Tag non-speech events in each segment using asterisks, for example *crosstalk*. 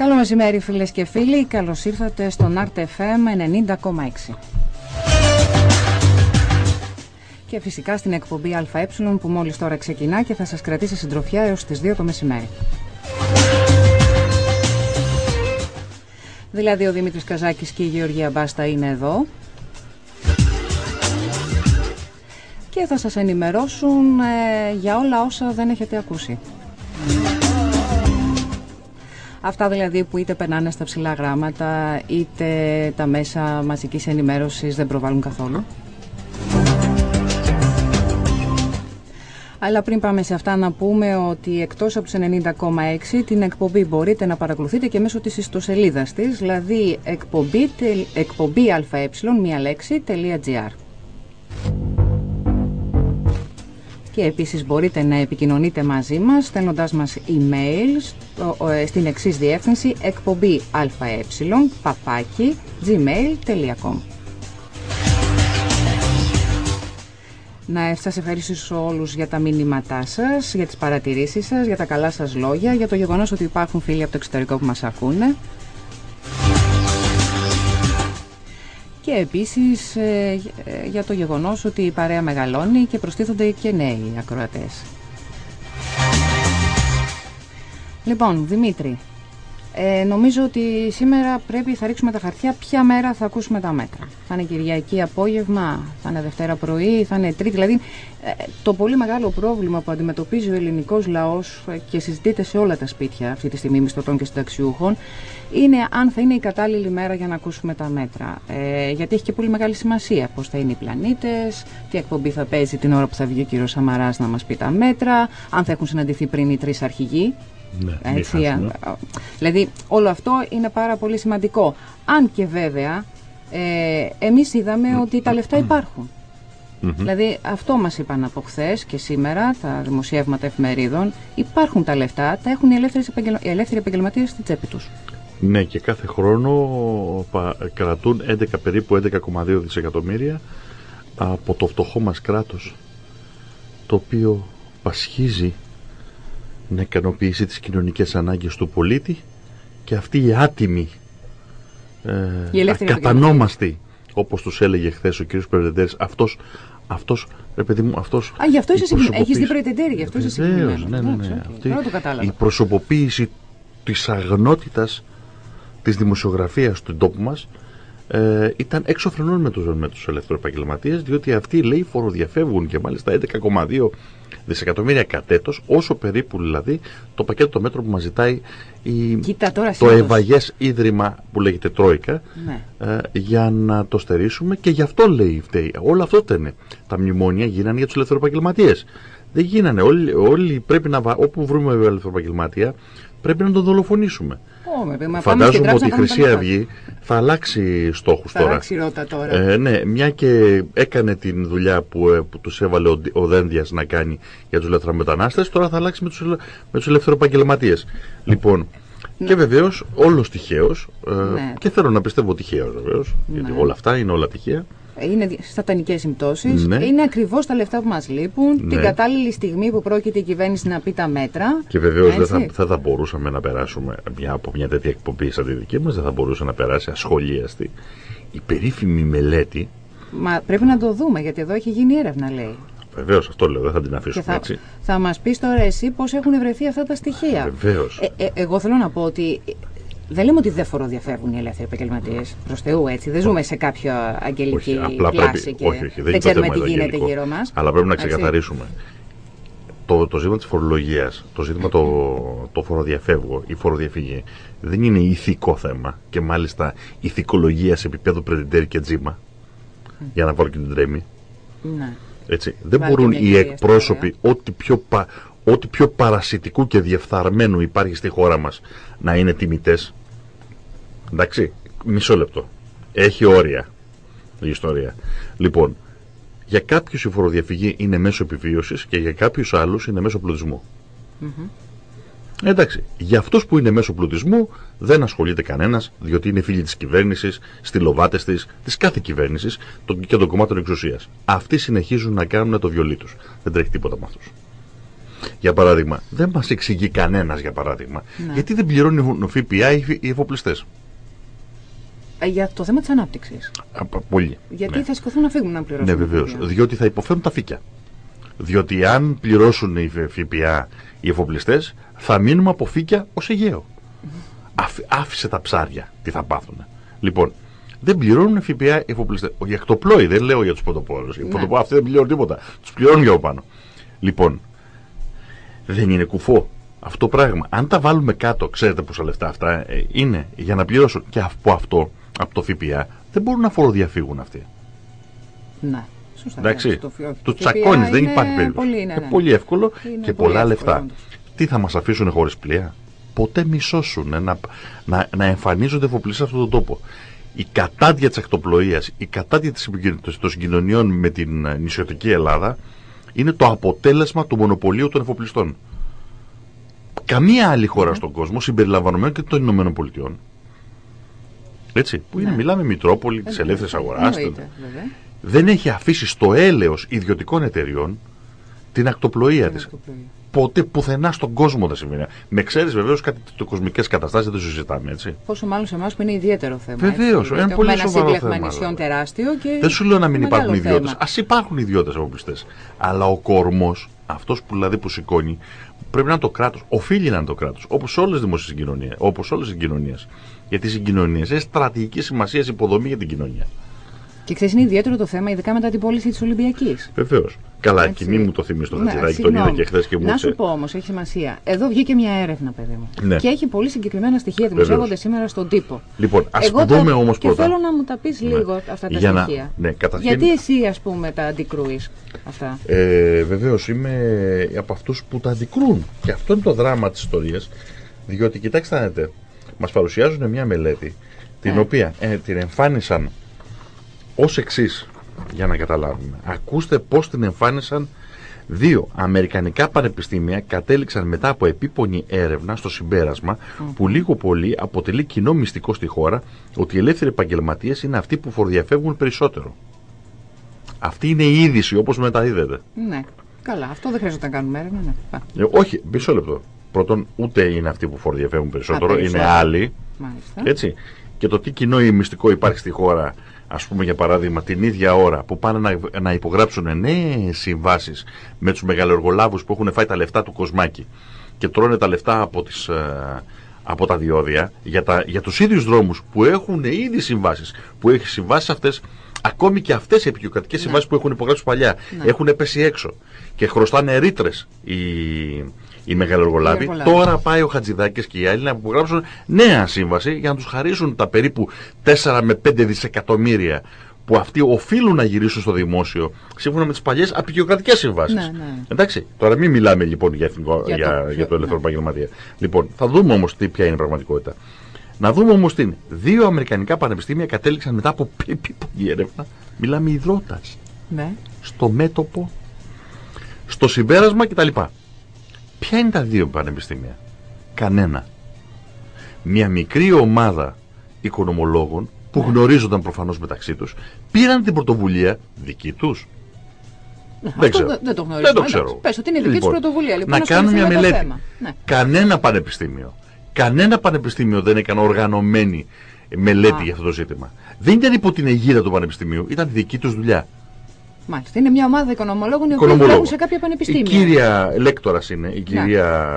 Καλό μεσημέρι φίλες και φίλοι, καλώς ήρθατε στον Art FM 90,6. Και φυσικά στην εκπομπή ΑΕ που μόλις τώρα ξεκινά και θα σας κρατήσει συντροφιά έως τις 2 το μεσημέρι. Δηλαδή ο Δημήτρης Καζάκης και η Γεωργία Μπάστα είναι εδώ. Και θα σας ενημερώσουν ε, για όλα όσα δεν έχετε ακούσει. Αυτά δηλαδή που είτε περνάνε στα ψηλά γράμματα, είτε τα μέσα μαζικής ενημέρωσης δεν προβάλλουν καθόλου. Αλλά πριν πάμε σε αυτά να πούμε ότι εκτός από τους 90,6 την εκπομπή μπορείτε να παρακολουθείτε και μέσω της ιστοσελίδας της, δηλαδή εκπομπή, εκπομπή αε, μία λέξη.gr. Και επίσης μπορείτε να επικοινωνείτε μαζί μας στέλνοντάς μας email ε, στην εξής διεύθυνση εκπομπή αε παπάκι gmail.com Να σας ευχαριστήσω όλους για τα μήνυματά σας, για τις παρατηρήσεις σας, για τα καλά σας λόγια, για το γεγονός ότι υπάρχουν φίλοι από το εξωτερικό που μας ακούνε. Και επίσης ε, για το γεγονός ότι η παρέα μεγαλώνει και προστίθονται και νέοι ακροατές. Λοιπόν, Δημήτρη, ε, νομίζω ότι σήμερα πρέπει θα ρίξουμε τα χαρτιά ποια μέρα θα ακούσουμε τα μέτρα. Θα είναι Κυριακή απόγευμα, θα είναι Δευτέρα πρωί, θα είναι Τρίτη. Δηλαδή ε, το πολύ μεγάλο πρόβλημα που αντιμετωπίζει ο ελληνικός λαός και συζητείται σε όλα τα σπίτια αυτή τη στιγμή μισθωτών και συνταξιούχων είναι αν θα είναι η κατάλληλη μέρα για να ακούσουμε τα μέτρα. Ε, γιατί έχει και πολύ μεγάλη σημασία πώς θα είναι οι πλανήτες, τι εκπομπή θα παίζει την ώρα που θα βγει ο κύριος Σαμαράς να μας πει τα μέτρα, αν θα έχουν συναντηθεί πριν οι τρεις αρχηγοί ναι, Έτσι, δηλαδή όλο αυτό είναι πάρα πολύ σημαντικό. Αν και βέβαια ε, εμείς είδαμε ότι τα λεφτά υπάρχουν. Δηλαδή αυτό μας είπαν από χθες και σήμερα τα δημοσιεύματα εφημερίδων υπάρχουν τα λεφτά, τα έχουν οι ελεύθεροι, επαγγελμα... επαγγελματίες στη τσέπη τους. Ναι και κάθε χρόνο κρατούν 11 περίπου 11,2 δισεκατομμύρια από το φτωχό μας κράτος το οποίο πασχίζει να ικανοποιήσει τις κοινωνικές ανάγκες του πολίτη και αυτή η άτιμη ε, ακατανόμαστη όπως τους έλεγε χθες ο κ. Πρεδεντέρης αυτός, αυτός, ρε παιδί μου, αυτός Α, γι' αυτό είσαι συγκεκριμένο. Έχεις δει Πρεδεντέρη, γι' αυτό είσαι συγκεκριμένο. Ναι, ναι, ναι. Αυτή, η προσωποποίηση της αγνότητας της δημοσιογραφίας του τόπου μας ε, ήταν έξω φρενών με τους, με τους ελευθεροεπαγγελματίες διότι αυτοί λέει φοροδιαφεύγουν και μάλιστα 11,2 δισεκατομμύρια κατέτος, όσο περίπου δηλαδή το πακέτο των μέτρων που μας ζητάει η, το ευαγές ίδρυμα που λέγεται Τρόικα ναι. ε, για να το στερήσουμε και γι' αυτό λέει φταίει. Όλο αυτό ήταν. Τα μνημόνια γίνανε για τους ελευθεροπαγγελματίες. Δεν γίνανε. Όλοι, όλοι πρέπει να, όπου βρούμε ελευθεροπαγγελματία πρέπει να τον δολοφονήσουμε. Φαντάζομαι ότι η Χρυσή Αυγή θα αλλάξει στόχους τώρα. Θα αλλάξει ρότα τώρα. Ε, ναι, μια και έκανε την δουλειά που, ε, που τους έβαλε ο, ο Δένδιας να κάνει για τους ελευθερομετανάστε, τώρα θα αλλάξει με τους με τους ελευθεροπαγγελματίε. Λοιπόν, ναι. και βεβαίως όλος τυχαίος, ε, ναι. και θέλω να πιστεύω τυχαίος βεβαίως, ναι. γιατί όλα αυτά είναι όλα τυχαία είναι σατανικές συμπτώσεις. Ναι. Είναι ακριβώς τα λεφτά που μας λείπουν, ναι. την κατάλληλη στιγμή που πρόκειται η κυβέρνηση να πει τα μέτρα. Και βεβαίως δεν θα, θα, θα, μπορούσαμε να περάσουμε μια, από μια τέτοια εκπομπή σαν τη δική μας, δεν θα μπορούσε να περάσει ασχολίαστη η περίφημη μελέτη. Μα πρέπει να το δούμε, γιατί εδώ έχει γίνει έρευνα, λέει. Βεβαίως, αυτό λέω, δεν θα την αφήσουμε θα, έτσι. Θα μας πεις τώρα εσύ πώς έχουν βρεθεί αυτά τα στοιχεία. Βεβαίως. Ε, ε, εγώ θέλω να πω ότι δεν λέμε ότι δεν φοροδιαφεύγουν οι ελεύθεροι επαγγελματίες. Προς Θεού, έτσι. Δεν ζούμε σε κάποια αγγελική όχι, κλάση και όχι, όχι, δεν, δεν ξέρουμε τι γίνεται γύρω μας. Αλλά πρέπει να ξεκαθαρίσουμε. Το, το ζήτημα της φορολογίας, το ζήτημα το, το φοροδιαφεύγω, η φοροδιαφυγή, δεν είναι ηθικό θέμα και μάλιστα ηθικολογία σε επίπεδο πρεντεντέρη και τζίμα. Mm. Για να βάλω και την τρέμη. Ναι. Έτσι. Δεν μπορούν οι εκπρόσωποι, ό,τι πιο, πα, ό,τι πιο παρασιτικού και διεφθαρμένου υπάρχει στη χώρα μας να είναι τιμητές Εντάξει, μισό λεπτό. Έχει όρια η ιστορία. Λοιπόν, για κάποιους η φοροδιαφυγή είναι μέσω επιβίωσης και για κάποιους άλλους είναι μέσω πλουτισμού. Εντάξει, για αυτούς που είναι μέσω πλουτισμού δεν ασχολείται κανένας, διότι είναι φίλοι της κυβέρνησης, στυλοβάτες της, της κάθε κυβέρνησης και των κομμάτων εξουσίας. Αυτοί συνεχίζουν να κάνουν το βιολί τους. Δεν τρέχει τίποτα με αυτούς. Για παράδειγμα, δεν μας εξηγεί κανένας, για παράδειγμα, ναι. γιατί δεν πληρώνουν ΦΠΑ οι εφοπλιστές. Ε, για το θέμα της ανάπτυξης. Πολύ. Γιατί ναι. θα σηκωθούν να φύγουν να πληρώσουν. Ναι, βεβαίως. Διότι θα υποφέρουν τα φύκια. Διότι αν πληρώσουν οι ΦΠΑ οι εφοπλιστές, θα μείνουμε από φύκια ως Αιγαίο. άφησε τα ψάρια. Τι θα πάθουν. Λοιπόν, δεν πληρώνουν ΦΠΑ οι εφοπλιστές. Οι ακτοπλόοι, δεν λέω για τους πρωτοπόρου. Οι ναι. αυτοί δεν πληρώνουν τίποτα. Τους πληρώνουν για πάνω. Λοιπόν, δεν είναι κουφό αυτό το πράγμα. Αν τα βάλουμε κάτω, ξέρετε πόσα λεφτά αυτά ε, είναι για να πληρώσουν και από αυτό, από το ΦΠΑ, δεν μπορούν να φοροδιαφύγουν αυτοί. Ναι. Σωστά, Εντάξει, του τσακώνεις, δεν υπάρχει περίπτωση. Πολύ, ναι, ναι. πολύ εύκολο και πολλά λεφτά. Τι θα μας αφήσουν χωρίς πλοία; Ποτέ μισώσουν να, να, να εμφανίζονται εφοπλιστέ σε αυτόν τον τόπο. Η κατάδια της ακτοπλοείας, η κατάδια των συγκοινωνιών με την νησιωτική Ελλάδα είναι το αποτέλεσμα του μονοπωλίου των εφοπλιστών. Καμία άλλη χώρα στον κόσμο, συμπεριλαμβανομένων και των Ηνωμένων Πολιτειών, έτσι, που είναι, ναι. μιλάμε Μητρόπολη της ελεύθερης αγοράς, δεν έχει αφήσει στο έλεος ιδιωτικών εταιριών την ακτοπλοεία της. Ποτέ πουθενά στον κόσμο δεν συμβαίνει. Με ξέρεις βεβαίως κάτι το κοσμικές καταστάσεις δεν το συζητάμε έτσι. Πόσο μάλλον σε εμάς που είναι ιδιαίτερο θέμα. Βεβαίως. Είναι πολύ σοβαρό θέμα. νησιών τεράστιο και. Δεν σου λέω να μην υπάρχουν ιδιώτες. Α υπάρχουν ιδιώτες αποπλιστέ. Αλλά ο κορμός, αυτός που δηλαδή που σηκώνει, πρέπει να είναι το κράτος. Οφείλει να είναι το κράτος. Όπως όλες τις δημόσιες συγκοινωνίε. Όπως όλες τις συγκοινωνίες. Γιατί οι συγκοινωνίες έχει στρατηγική σημασίας υποδομή για την κοινωνία. Και ξέρεις, είναι ιδιαίτερο το θέμα, ειδικά μετά την πώληση της Ολυμπιακής. Βεβαίως. Καλά, και μη μου το θυμίσει το ναι, Χατζηδάκι, τον είδα και χθες και μου Να σου πω όμως, έχει σημασία. Εδώ βγήκε μια έρευνα, παιδί μου. Ναι. Και έχει πολύ συγκεκριμένα στοιχεία, δημοσιεύονται σήμερα στον τύπο. Λοιπόν, ας δούμε όμως πρώτα. Και θέλω να μου τα πεις ναι. λίγο αυτά τα Για στοιχεία. Να... Ναι, καταρχήν... Γιατί εσύ, ας πούμε, τα αντικρούεις αυτά; Ε, Βεβαίως, είμαι από αυτούς που τα αντικρούν. Και αυτό είναι το δράμα της ιστορίας. Διότι, κοιτάξτε, μας παρουσιάζουν μια μελέτη την ναι. οποία ε, την εμφάνισαν ως εξής για να καταλάβουμε. Ακούστε πώς την εμφάνισαν δύο αμερικανικά πανεπιστήμια κατέληξαν μετά από επίπονη έρευνα στο συμπέρασμα που λίγο πολύ αποτελεί κοινό μυστικό στη χώρα ότι οι ελεύθεροι επαγγελματίες είναι αυτοί που φορδιαφεύγουν περισσότερο. Αυτή είναι η είδηση όπως μεταδίδεται. Ναι. Καλά, αυτό δεν χρειάζεται να κάνουμε έρευνα. Ναι. Ε, όχι, μισό λεπτό. Πρώτον, ούτε είναι αυτοί που φορδιαφεύγουν περισσότερο, είναι άλλοι. Μάλιστα. Έτσι. Και το τι κοινό ή μυστικό υπάρχει στη χώρα ας πούμε για παράδειγμα, την ίδια ώρα που πάνε να, να υπογράψουν νέες συμβάσεις με τους μεγαλοεργολάβους που έχουν φάει τα λεφτά του κοσμάκι και τρώνε τα λεφτά από, τις, ε, από τα διόδια για, τα, για τους ίδιους δρόμους που έχουν ήδη συμβάσεις, που έχει συμβάσεις αυτές, ακόμη και αυτές οι επικοινωνικές ναι. συμβάσεις που έχουν υπογράψει παλιά, ναι. έχουν πέσει έξω και χρωστάνε ρήτρες οι, οι μεγαλοεργολάβοι. Τώρα πάει ο Χατζηδάκης και οι άλλοι να υπογράψουν νέα σύμβαση για να τους χαρίσουν τα περίπου 4 με 5 δισεκατομμύρια που αυτοί οφείλουν να γυρίσουν στο δημόσιο σύμφωνα με τις παλιές απεικιοκρατικές συμβάσεις. Ναι, ναι. Εντάξει, τώρα μην μιλάμε λοιπόν για, εθνικό, για, για, το, για το ελεύθερο ναι. επαγγελματία. Λοιπόν, θα δούμε όμως ποια είναι η πραγματικότητα. Να δούμε όμως τι είναι. Δύο Αμερικανικά πανεπιστήμια κατέληξαν μετά από επίπονη έρευνα. Μιλάμε υδρότας. Ναι. Στο μέτωπο, στο συμπέρασμα κτλ. Ποια είναι τα δύο πανεπιστήμια; Κανένα. Μια μικρή ομάδα οικονομολόγων που ναι. γνωρίζονταν προφανώς μεταξύ τους πήραν την πρωτοβουλία δική τους. Ναι, δεν, ξέρω. Δεν, το γνωρίζω. Δεν το ξέρω. Πες ότι είναι δική λοιπόν, τους πρωτοβουλία. Λοιπόν, να κάνουν μια μελέτη. Ναι. Κανένα πανεπιστήμιο. Κανένα πανεπιστήμιο δεν έκανε οργανωμένη μελέτη Α. για αυτό το ζήτημα. Δεν ήταν υπό την αιγύδα του πανεπιστημίου, ήταν δική τους δουλειά. Μάλιστα. Είναι μια ομάδα οικονομολόγων οι οποίοι δουλεύουν σε κάποια πανεπιστήμια. Η κύρια λέκτορας είναι, η κυρία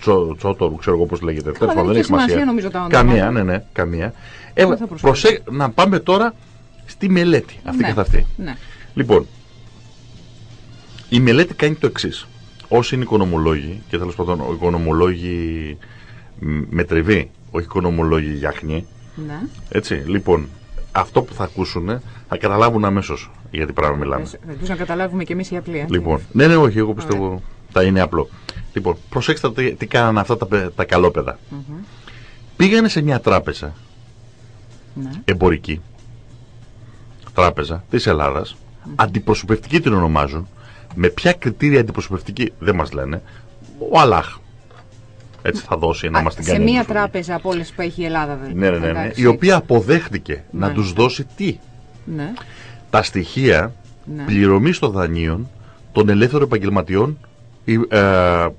Τσο, Τσότορου, ξέρω εγώ πώς λέγεται. Τέλος πάντων, δεν έχει σημασία. Νομίζω, τα καμία, ναι, ναι, καμία. Ε, προσέ... Να πάμε τώρα στη μελέτη αυτή ναι, καθ' αυτή. Ναι. Λοιπόν, η μελέτη κάνει το εξής. Όσοι είναι οικονομολόγοι, και τέλος πάντων οικονομολόγοι με τριβή, όχι οικονομολόγοι γιάχνη. Ναι. Έτσι, λοιπόν, αυτό που θα ακούσουν θα καταλάβουν αμέσως για τι πράγμα μιλάμε. Ελπίζω να καταλάβουμε κι εμείς οι απλοί. Λοιπόν, ναι, ναι, όχι, εγώ πιστεύω θα είναι απλό. Λοιπόν, προσέξτε τι, τι κάνανε αυτά τα, τα καλόπεδα. Πήγανε σε μια τράπεζα ναι. εμπορική τράπεζα της Ελλάδας, αντιπροσωπευτική την ονομάζουν. Με ποια κριτήρια αντιπροσωπευτική δεν μας λένε. Ο Αλάχ. Έτσι θα δώσει να μας την κάνει. Σε μια τράπεζα από όλες που έχει η Ελλάδα, δηλαδή. Ναι, ναι, ναι, ναι. Η οποία αποδέχτηκε να ναι. τους δώσει τι; Τα στοιχεία ναι. πληρωμής των δανείων των ελεύθερων επαγγελματιών οι ε,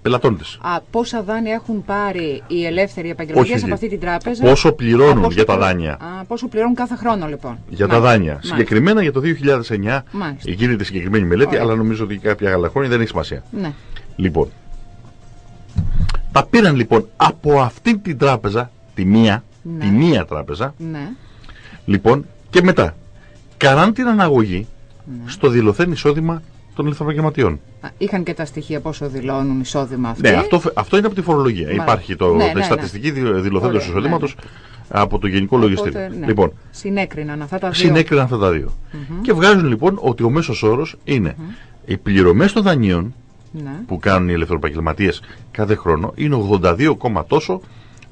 πελατών της. Πόσα δάνεια έχουν πάρει οι ελεύθεροι επαγγελματίες από αυτή την τράπεζα; Πόσο πληρώνουν για τα δάνεια; Α, πόσο πληρώνουν κάθε χρόνο λοιπόν. Για τα δάνεια. Μάλιστα. Συγκεκριμένα για το 2009 Μάλιστα. γίνεται συγκεκριμένη μελέτη, αλλά νομίζω ότι κάποια άλλα χρόνια δεν έχει σημασία. Ναι. Λοιπόν. Τα πήραν λοιπόν από αυτή την τράπεζα, τη μία, ναι. τη μία τράπεζα. Ναι. Λοιπόν, και μετά. Καράν την αναγωγή ναι. στο δηλωθέν εισόδημα των ηλεκτροπαγγελματιών. Είχαν και τα στοιχεία πόσο δηλώνουν εισόδημα αυτοί. Ναι, αυτό, αυτό είναι από τη φορολογία. Υπάρχει το, ναι, ναι, ναι. στατιστική δηλωθέντος εισοδήματο από το Γενικό Λογιστήριο. Λοιπόν, συνέκριναν αυτά τα δύο. Συνέκριναν αυτά τα δύο. Και βγάζουν λοιπόν ότι ο μέσος όρος είναι οι πληρωμές των δανείων ναι. που κάνουν οι ηλεκτροπαγγελματίε κάθε χρόνο είναι 82, τόσο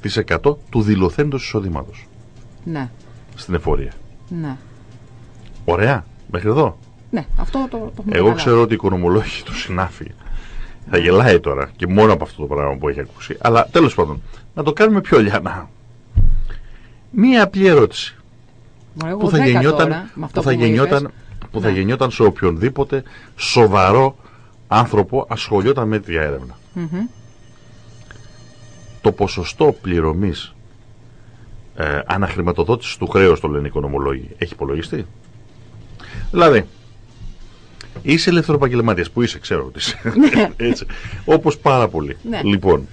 της 100 του δηλωθέντος εισοδήματος. Ναι. Στην εφορία. Ναι. Ωραία. Μέχρι εδώ. Ναι, αυτό το, το Εγώ ξέρω ότι οι οικονομολόγοι του συνάφη θα γελάει τώρα και μόνο από αυτό το πράγμα που έχει ακούσει. Αλλά τέλος πάντων, να το κάνουμε πιο λιανά. Μία απλή ερώτηση. που θα γεννιόταν, που θα, γεννιόταν, που θα ναι. γεννιόταν σε οποιονδήποτε σοβαρό άνθρωπο ασχολιόταν με τη έρευνα. Το ποσοστό πληρωμής ε, αναχρηματοδότησης του χρέους, το λένε οι οικονομολόγοι, έχει υπολογιστεί; Δηλαδή, Είσαι ελευθεροπαγγελματίας που είσαι, ξέρω ότι είσαι. Ναι. *laughs* Έτσι. Όπως πάρα πολύ. Ναι. Λοιπόν,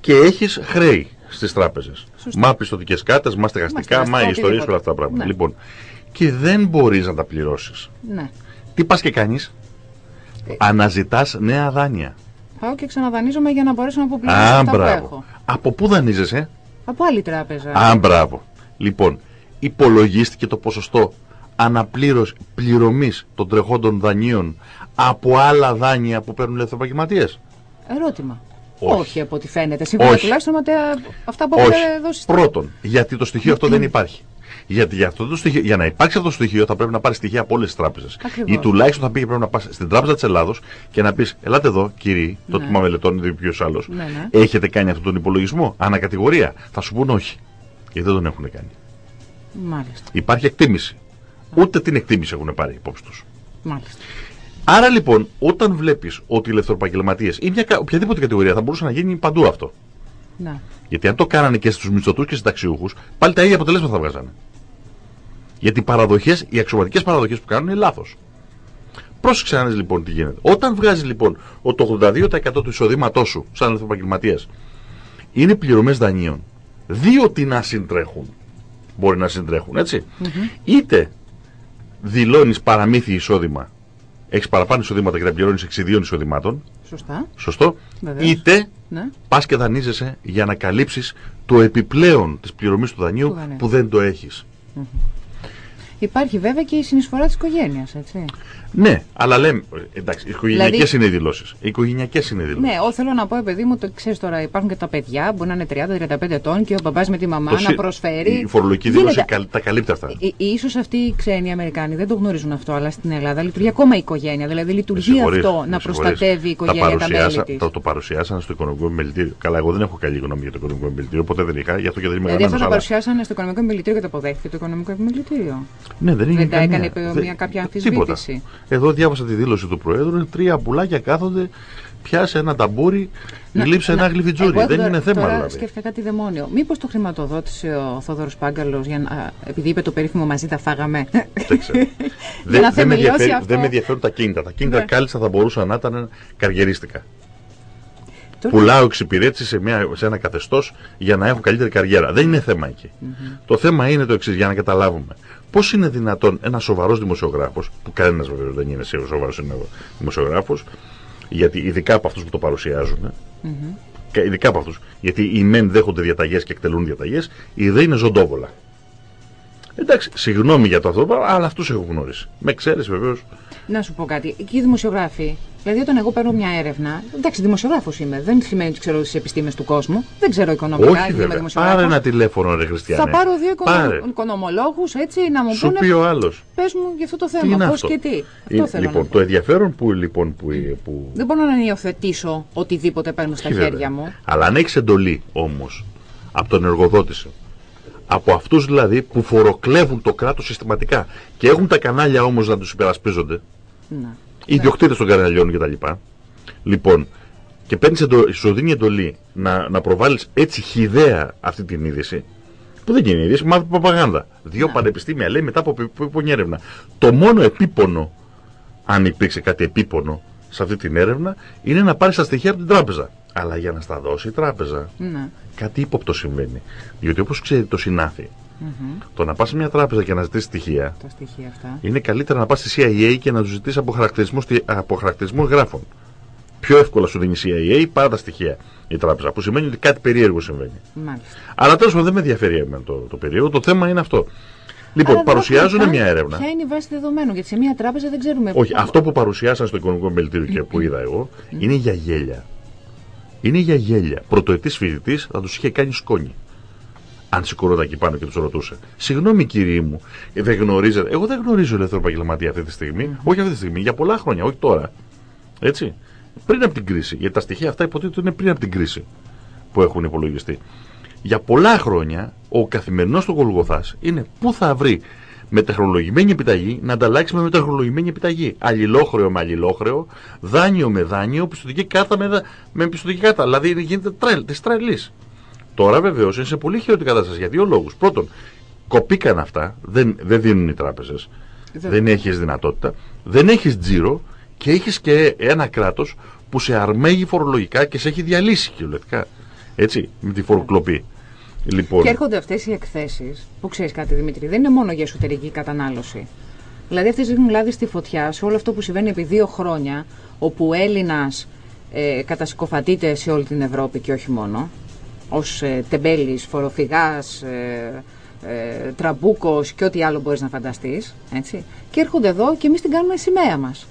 και έχεις χρέη στις τράπεζες. Μα πιστοτικές κάρτες, μα στεγαστικά, μα ιστορίες, όλα αυτά τα πράγματα. Ναι. Λοιπόν, και δεν μπορείς να τα πληρώσεις. Ναι. Τι πας και κάνεις, ε. Αναζητάς νέα δάνεια. Πάω και ξαναδανίζομαι για να μπορέσω να αποπληρώσω αυτά που έχω. Από πού δανείζεσαι, Από άλλη τράπεζα. Α, μπράβο. Λοιπόν, υπολογίστηκε το ποσοστό αναπλήρωσης πληρωμής των τρεχόντων δανείων από άλλα δάνεια που παίρνουν ελευθεροπαγγελματίε. Ερώτημα. Όχι. Όχι από ό,τι φαίνεται. Σύμφωνα τουλάχιστον με αυτά που έχετε δώσει. Πρώτον, γιατί το στοιχείο αυτό δεν υπάρχει. Γιατί για, αυτό το στοιχείο, για να υπάρξει αυτό το στοιχείο θα πρέπει να πάρει στοιχεία από όλες τις τράπεζες. Ή τουλάχιστον θα πήγε πρέπει να πας στην Τράπεζα της Ελλάδος και να πεις: Ελάτε εδώ, κύριοι, το ναι. τμήμα μελετών ή ποιος άλλος. Ναι, ναι. Έχετε κάνει αυτόν τον υπολογισμό, ανακατηγορία. Θα σου πούν όχι. Γιατί δεν τον έχουν κάνει. Μάλιστα. Υπάρχει εκτίμηση. Ούτε την εκτίμηση έχουν πάρει υπόψη τους. Μάλιστα. Άρα λοιπόν, όταν βλέπεις ότι οι ελευθεροπαγγελματίε ή μια, οποιαδήποτε κατηγορία θα μπορούσε να γίνει παντού αυτό. Να. Γιατί αν το κάνανε και στους μισθωτούς και στους ταξιούχου, πάλι τα ίδια αποτελέσματα θα βγάζανε. Γιατί οι παραδοχές, οι αξιωματικές παραδοχές που κάνουν είναι λάθος. Πρόσεξε να λοιπόν τι γίνεται. Όταν βγάζει λοιπόν ότι το 82% του εισοδήματός σου, σαν ελευθεροπαγγελματία, είναι πληρωμές δανείων, δύο τι να συντρέχουν. Μπορεί να συντρέχουν, έτσι. Είτε δηλώνεις παραμύθι εισόδημα, έχεις παραπάνω εισοδήματα και τα πληρώνεις εξιδίων εισοδημάτων. Σωστά. Σωστό. Βεβαίως. Είτε ναι. πας και δανείζεσαι για να καλύψεις το επιπλέον της πληρωμής του δανείου που δεν το έχεις. Υπάρχει βέβαια και η συνεισφορά της οικογένειας, έτσι. Ναι, αλλά λέμε. Εντάξει, οι οικογενειακές δηλαδή... είναι οι δηλώσεις. Οι οικογενειακές είναι οι δηλώσεις. Ναι, ό, θέλω να πω, παιδί μου, το ξέρεις τώρα, υπάρχουν και τα παιδιά, μπορεί να είναι 30-35 ετών και ο μπαμπά με τη μαμά το να προσφέρει. Η φορολογική δήλωση τα καλύπτει αυτά. σω αυτοί οι ξένοι Αμερικάνοι δεν το γνωρίζουν αυτό, αλλά στην Ελλάδα λειτουργεί ακόμα η οικογένεια. Δηλαδή λειτουργεί αυτό να προστατεύει η οικογένεια τα, τα μέλη της. Το, το παρουσιάσαν στο οικονομικό μελητήριο. Καλά, εγώ δεν έχω καλή γνώμη για το οικονομικό μελητήριο, ποτέ δεν είχα, γι' αυτό και δεν είμαι Δηλαδή αυτό το παρουσιάσαν στο οικονομικό μελητήριο και το αποδέχθηκε το οικονομικό μελητήριο. Ναι, δεν, δεν έκανε μια κάποια αμφισβήτηση. Εδώ διάβασα τη δήλωση του Προέδρου, τρία πουλάκια κάθονται, πιάσε ένα ταμπούρι, γλύψε ένα γλυφιτζούρι. Δεν είναι θέμα τώρα δηλαδή. Σκέφτηκα κάτι δαιμόνιο. Μήπως το χρηματοδότησε ο Θόδωρος Πάγκαλος επειδή είπε το περίφημο μαζί τα φάγαμε. *laughs* δεν, δεν, με δεν με ενδιαφέρουν τα κίνητα. Τα κίνητα ναι. κάλλιστα θα μπορούσαν να ήταν καριερίστικα. Τώρα... Πουλάω εξυπηρέτηση σε, μια, σε ένα καθεστώς για να έχω καλύτερη καριέρα. Δεν είναι θέμα εκεί. Το θέμα είναι το εξής, για να καταλάβουμε. Πώς είναι δυνατόν ένας σοβαρός δημοσιογράφος, που κανένας βεβαίως δεν είναι σοβαρός δημοσιογράφος, γιατί ειδικά από αυτούς που το παρουσιάζουν, και ειδικά από αυτούς, γιατί οι μεν δέχονται διαταγές και εκτελούν διαταγές, οι δε είναι ζωντόβολα. Εντάξει, συγγνώμη για το αυτό, αλλά αυτούς έχω γνωρίσει. Με ξέρεις βεβαίως. Να σου πω κάτι. Εκεί οι δημοσιογράφοι Δηλαδή, όταν εγώ παίρνω μια έρευνα, εντάξει, δημοσιογράφος είμαι. Δεν σημαίνει ότι ξέρω τις επιστήμες του κόσμου. Δεν ξέρω οικονομικά. Όχι, βέβαια. Πάρε ένα τηλέφωνο, ρε Χριστιανέ. Θα πάρω δύο οικονομολόγους έτσι να μου πούνε. Σου πει ο άλλος. Πες μου για αυτό το θέμα. Πώς και τι. Αυτό θέλω λοιπόν, να το ενδιαφέρον που, λοιπόν, που, που. Δεν μπορώ να υιοθετήσω οτιδήποτε παίρνω στα χέρια μου. Αλλά αν έχεις εντολή όμως από τον εργοδότη σου από αυτούς δηλαδή που φοροκλέβουν το κράτος συστηματικά και έχουν τα κανάλια όμως να τους υπερασπίζονται. Να οι ιδιοκτήτες των καναλιών κτλ. Λοιπόν, και παίρνεις σου δίνει εντολή να, να προβάλλεις έτσι χιδέα αυτή την είδηση, που δεν είναι είδηση, μαύρη προπαγάνδα. Δύο ναι. πανεπιστήμια λέει μετά από επίπονη έρευνα. Το μόνο επίπονο, αν υπήρξε κάτι επίπονο σε αυτή την έρευνα, είναι να πάρεις τα στοιχεία από την τράπεζα. Αλλά για να στα δώσει η τράπεζα, ναι. κάτι ύποπτο συμβαίνει. Διότι όπως ξέρει το συνάφη, Mm-hmm. Το να πας σε μια τράπεζα και να ζητήσεις στοιχεία, τα στοιχεία αυτά. είναι καλύτερα να πας στη CIA και να τους ζητήσεις αποχαρακτηρισμό γράφων. Πιο εύκολα σου δίνει η CIA παρά τα στοιχεία η τράπεζα. Που σημαίνει ότι κάτι περίεργο συμβαίνει. Μάλιστα. Αλλά τέλος πάντων δεν με ενδιαφέρει εμένα το, το περίεργο. Το θέμα είναι αυτό. Λοιπόν, Αλλά παρουσιάζουν μια έρευνα. Ποια είναι η βάση δεδομένων, γιατί σε μια τράπεζα δεν ξέρουμε. Όχι, αυτό που παρουσιάσαν στο οικονομικό μελητήριο και που είδα εγώ είναι για γέλια. Είναι για γέλια. Πρωτοετής φοιτητής θα τους είχε κάνει σκόνη αν σηκωνόταν εκεί πάνω και τους ρωτούσε. Συγγνώμη κύριε μου, δεν γνωρίζετε. Εγώ δεν γνωρίζω ελεύθερο επαγγελματία αυτή τη στιγμή. Mm. Όχι αυτή τη στιγμή, για πολλά χρόνια, όχι τώρα. Έτσι. Πριν από την κρίση. Γιατί τα στοιχεία αυτά υποτίθεται είναι πριν από την κρίση που έχουν υπολογιστεί. Για πολλά χρόνια ο καθημερινός του Γολγοθά είναι πού θα βρει με τεχνολογημένη επιταγή να ανταλλάξει με τεχνολογημένη επιταγή. Αλληλόχρεο με αλληλόχρεο, δάνειο με δάνειο, πιστοτική κάρτα με, με πιστοτική κάρτα. Δηλαδή γίνεται τρέλ, της τρελή. Τώρα βεβαίως είναι σε πολύ χειρότερη κατάσταση για δύο λόγους. Πρώτον, κοπήκαν αυτά, δεν, δεν δίνουν οι τράπεζες. Δεν, δεν έχεις δυνατότητα. Δεν έχεις τζίρο και έχεις και ένα κράτος που σε αρμέγει φορολογικά και σε έχει διαλύσει κυριολεκτικά. Έτσι, με τη φοροκλοπή. Λοιπόν. Και έρχονται αυτές οι εκθέσεις που ξέρεις κάτι, Δημήτρη, δεν είναι μόνο για εσωτερική κατανάλωση. Δηλαδή, αυτές δείχνουν λάδι στη φωτιά σε όλο αυτό που συμβαίνει επί δύο χρόνια, όπου ο Έλληνας ε, κατασυκοφαντείται σε όλη την Ευρώπη και όχι μόνο ως ε, τεμπέλης, φοροφυγάς, ε, ε, τραμπούκος και ό,τι άλλο μπορείς να φανταστείς. Έτσι. Και έρχονται εδώ και εμείς την κάνουμε σημαία μας.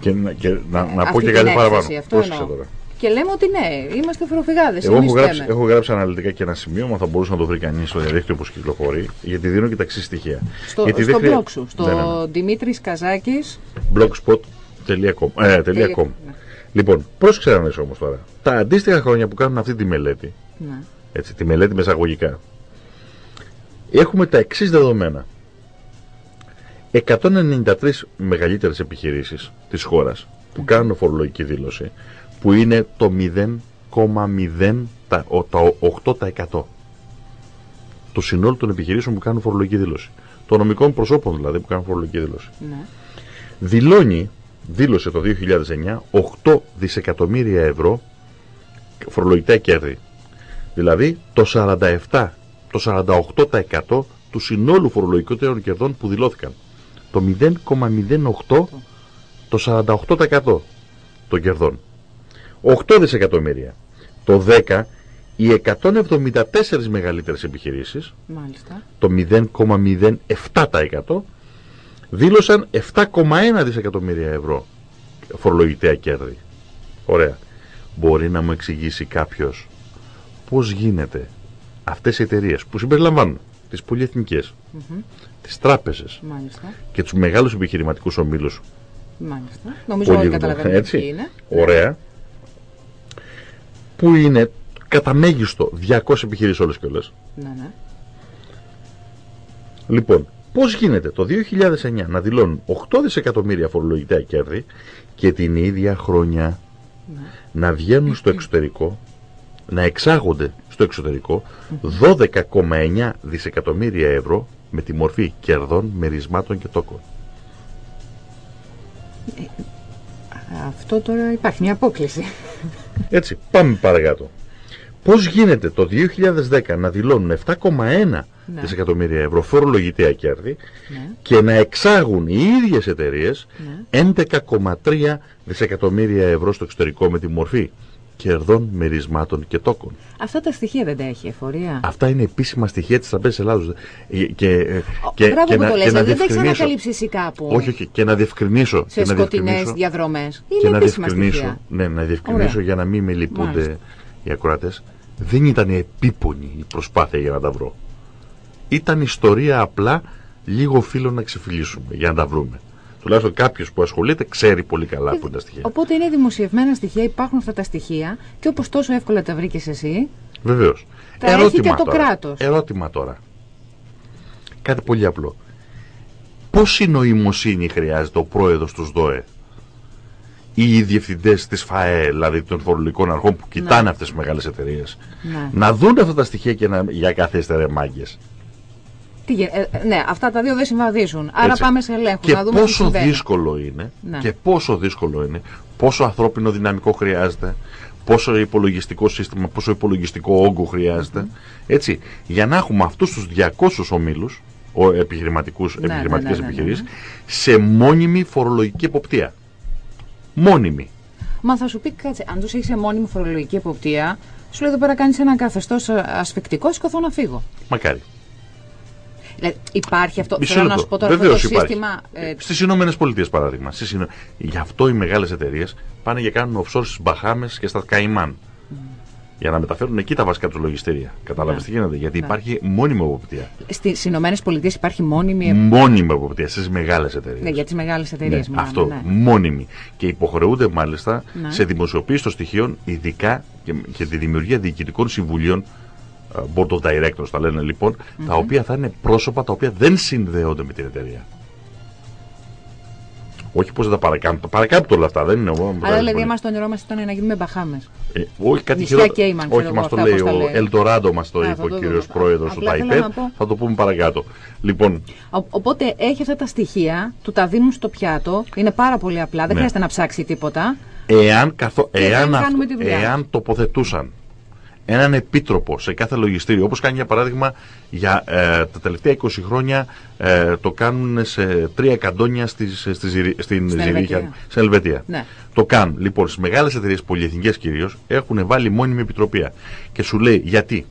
Και, και να, να πω και κάτι παραπάνω. τώρα. Και λέμε ότι ναι, είμαστε φοροφυγάδες. Εγώ έχω γράψει, έχω γράψει αναλυτικά και ένα σημείο, μα θα μπορούσε να το βρει κανείς στο διαδίκτυο όπως κυκλοφορεί, γιατί δίνω και τα εξής στοιχεία. Στο, γιατί στο blog σου, στο ναι, ναι, ναι. Δημήτρης Καζάκης. blogspot.com. Ε, Λοιπόν, πρόσεξε να όμως τώρα; Τα αντίστοιχα χρόνια που κάνουν αυτή τη μελέτη, ναι. έτσι, τη μελέτη μεσαγωγικά, έχουμε τα εξής δεδομένα. 193 μεγαλύτερες επιχειρήσεις της χώρας που κάνουν φορολογική δήλωση, που είναι το 0,08% το συνόλου των επιχειρήσεων που κάνουν φορολογική δήλωση. Των νομικών προσώπων δηλαδή που κάνουν φορολογική δήλωση. Ναι. Δηλώνει δήλωσε το 2009 8 δισεκατομμύρια ευρώ φορολογητά κέρδη. Δηλαδή το 47, το 48% του συνόλου φορολογικών κερδών που δηλώθηκαν. Το 0,08 το 48% των κερδών. 8 δισεκατομμύρια. Το 10 οι 174 μεγαλύτερες επιχειρήσεις, Μάλιστα. το 0,07% δήλωσαν 7,1 δισεκατομμύρια ευρώ φορολογητέα κέρδη. Ωραία. Μπορεί να μου εξηγήσει κάποιος πώς γίνεται αυτές οι εταιρείες που συμπεριλαμβάνουν τις πολυεθνικές, mm -hmm. τις τράπεζες και τους μεγάλους επιχειρηματικούς ομίλους. Μάλιστα. Νομίζω όλοι καταλαβαίνετε έτσι, είναι. Ωραία. Που είναι κατά μέγιστο 200 επιχειρήσεις όλες και όλες. Ναι, ναι. Λοιπόν, Πώς γίνεται το 2009 να δηλώνουν 8 δισεκατομμύρια φορολογητέα κέρδη και την ίδια χρονιά ναι. να βγαίνουν στο εξωτερικό, να εξάγονται στο εξωτερικό 12,9 δισεκατομμύρια ευρώ με τη μορφή κερδών, μερισμάτων και τόκων. Ε, αυτό τώρα υπάρχει μια απόκληση. Έτσι, πάμε παρακάτω. Πώς γίνεται το 2010 να δηλώνουν 7,1 ναι. δισεκατομμύρια ευρώ φορολογητέα κέρδη ναι. και να εξάγουν οι ίδιες εταιρείες ναι. 11,3 δισεκατομμύρια ευρώ στο εξωτερικό με τη μορφή κερδών, μερισμάτων και τόκων. Αυτά τα στοιχεία δεν τα έχει η εφορία. Αυτά είναι επίσημα στοιχεία της Τραπέζα Ελλάδος. Και, και, και, Μπράβο και, που να, το λες, δεν τα έχει ανακαλύψει εσύ κάπου. Όχι, όχι, και να διευκρινίσω. Σε σκοτεινές διαδρομές. Και να διευκρινίσω, ναι, να διευκρινίσω για να μην με λυπούνται οι ακροατές. Δεν ήταν επίπονη η προσπάθεια για να τα βρω ήταν ιστορία απλά λίγο φίλων να ξεφυλίσουμε για να τα βρούμε. Τουλάχιστον κάποιος που ασχολείται ξέρει πολύ καλά που είναι τα στοιχεία. Οπότε είναι δημοσιευμένα στοιχεία, υπάρχουν αυτά τα στοιχεία και όπως τόσο εύκολα τα βρήκες εσύ. Βεβαίως. Τα έχει και το κράτος. Ερώτημα τώρα. Κάτι πολύ απλό. Πόση νοημοσύνη χρειάζεται ο πρόεδρος του ΣΔΟΕ; Οι διευθυντές της ΦΑΕ, δηλαδή των φορολογικών αρχών που κοιτάνε ναι. αυτές τις μεγάλες εταιρείες, ναι. να δουν αυτά τα στοιχεία και να, για κάθε μάγκες. Τι, ε, ε, ναι, αυτά τα δύο δεν συμβαδίζουν. Άρα πάμε σε ελέγχους. Και να δούμε πόσο δύσκολο είναι, ναι. και πόσο δύσκολο είναι, πόσο ανθρώπινο δυναμικό χρειάζεται, πόσο υπολογιστικό σύστημα, πόσο υπολογιστικό όγκο χρειάζεται. Έτσι, για να έχουμε αυτούς τους 200 ομίλους, επιχειρηματικούς, ναι, επιχειρηματικές ναι, ναι, επιχειρήσεις, σε μόνιμη φορολογική εποπτεία. Μόνιμη. Μα θα σου πει, κάτσε, αν τους έχεις σε μόνιμη φορολογική εποπτεία, σου λέει εδώ πέρα κάνεις ένα καθεστώς ασφικτικό, σκοθώ να φύγω. Μακάρι. Δηλαδή, υπάρχει αυτό. Μισό Θέλω να σου πω τώρα αυτό το σύστημα. Ε... Στις Ηνωμένες Πολιτείες, παράδειγμα. Στις Γι' αυτό οι μεγάλες εταιρείες πάνε και κάνουν offshore στις Μπαχάμες και στα Καϊμάν. Mm. Για να μεταφέρουν εκεί τα βασικά τους λογιστήρια. Κατάλαβε ναι. τι γίνεται. Γιατί ναι. υπάρχει μόνιμη εποπτεία. Στις Ηνωμένες Πολιτείες υπάρχει μόνιμη Μόνιμη εποπτεία στις μεγάλες εταιρείες. Ναι, για τις μεγάλες εταιρείες. Ναι, αυτό. Ναι. Μόνιμη. Και υποχρεούνται μάλιστα ναι. σε δημοσιοποίηση των στοιχείων, ειδικά και, και τη δημιουργία διοικητικών συμβουλίων ε, board of directors τα λένε λοιπόν, τα οποία θα είναι πρόσωπα τα οποία δεν συνδέονται με την εταιρεία. Όχι πώ θα τα παρακάμπτω. Παρακάμπτω όλα αυτά. Δεν είναι εγώ. Αλλά δηλαδή, εμάς το όνειρό μας ήταν να γίνουμε μπαχάμες. Ε, όχι κάτι χειρότερο. Όχι, μας το λέει ο Ελτοράντο, μας το είπε ο κύριος πρόεδρος του ΤΑΙΠΕΤ. Θα το πούμε παρακάτω. Λοιπόν. οπότε έχει αυτά τα στοιχεία, του τα δίνουν στο πιάτο. Είναι πάρα πολύ απλά. Δεν ναι. χρειάζεται να ψάξει τίποτα. Εάν, καθο... εάν, εάν τοποθετούσαν έναν επίτροπο σε κάθε λογιστήριο, όπως κάνει για παράδειγμα για ε, τα τελευταία 20 χρόνια ε, το κάνουν σε τρία καντόνια στις, στις, στην Ζηρίχια, στην Ελβετία. Ναι. Το κάνουν. Λοιπόν, στις μεγάλες εταιρείες πολυεθνικές κυρίως έχουν βάλει μόνιμη επιτροπία και σου λέει γιατί;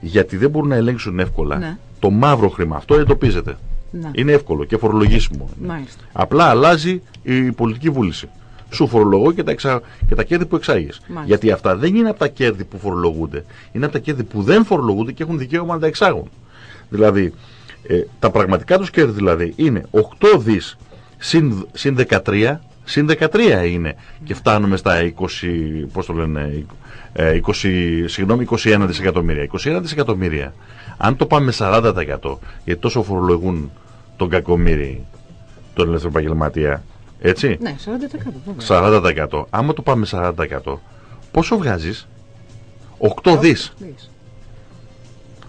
Γιατί δεν μπορούν να ελέγξουν εύκολα ναι. το μαύρο χρήμα. Αυτό εντοπίζεται. Ναι. Είναι εύκολο και φορολογήσιμο. Απλά αλλάζει η πολιτική βούληση σου φορολογώ και τα, εξα... και τα κέρδη που εξάγεις. Γιατί αυτά δεν είναι από τα κέρδη που φορολογούνται. Είναι από τα κέρδη που δεν φορολογούνται και έχουν δικαίωμα να τα εξάγουν. Δηλαδή, ε, τα πραγματικά τους κέρδη δηλαδή είναι 8 δις συν, συν 13, συν 13 είναι και φτάνουμε στα 20, πώς το λένε, 20, ε, συγγνώμη, 21 δισεκατομμύρια. 21 δισεκατομμύρια. Αν το πάμε 40% γιατί τόσο φορολογούν τον κακομύρι, τον ελεύθερο έτσι; Ναι, 40%. 40%. Άμα το πάμε 40%, πόσο βγάζεις; 8 δις.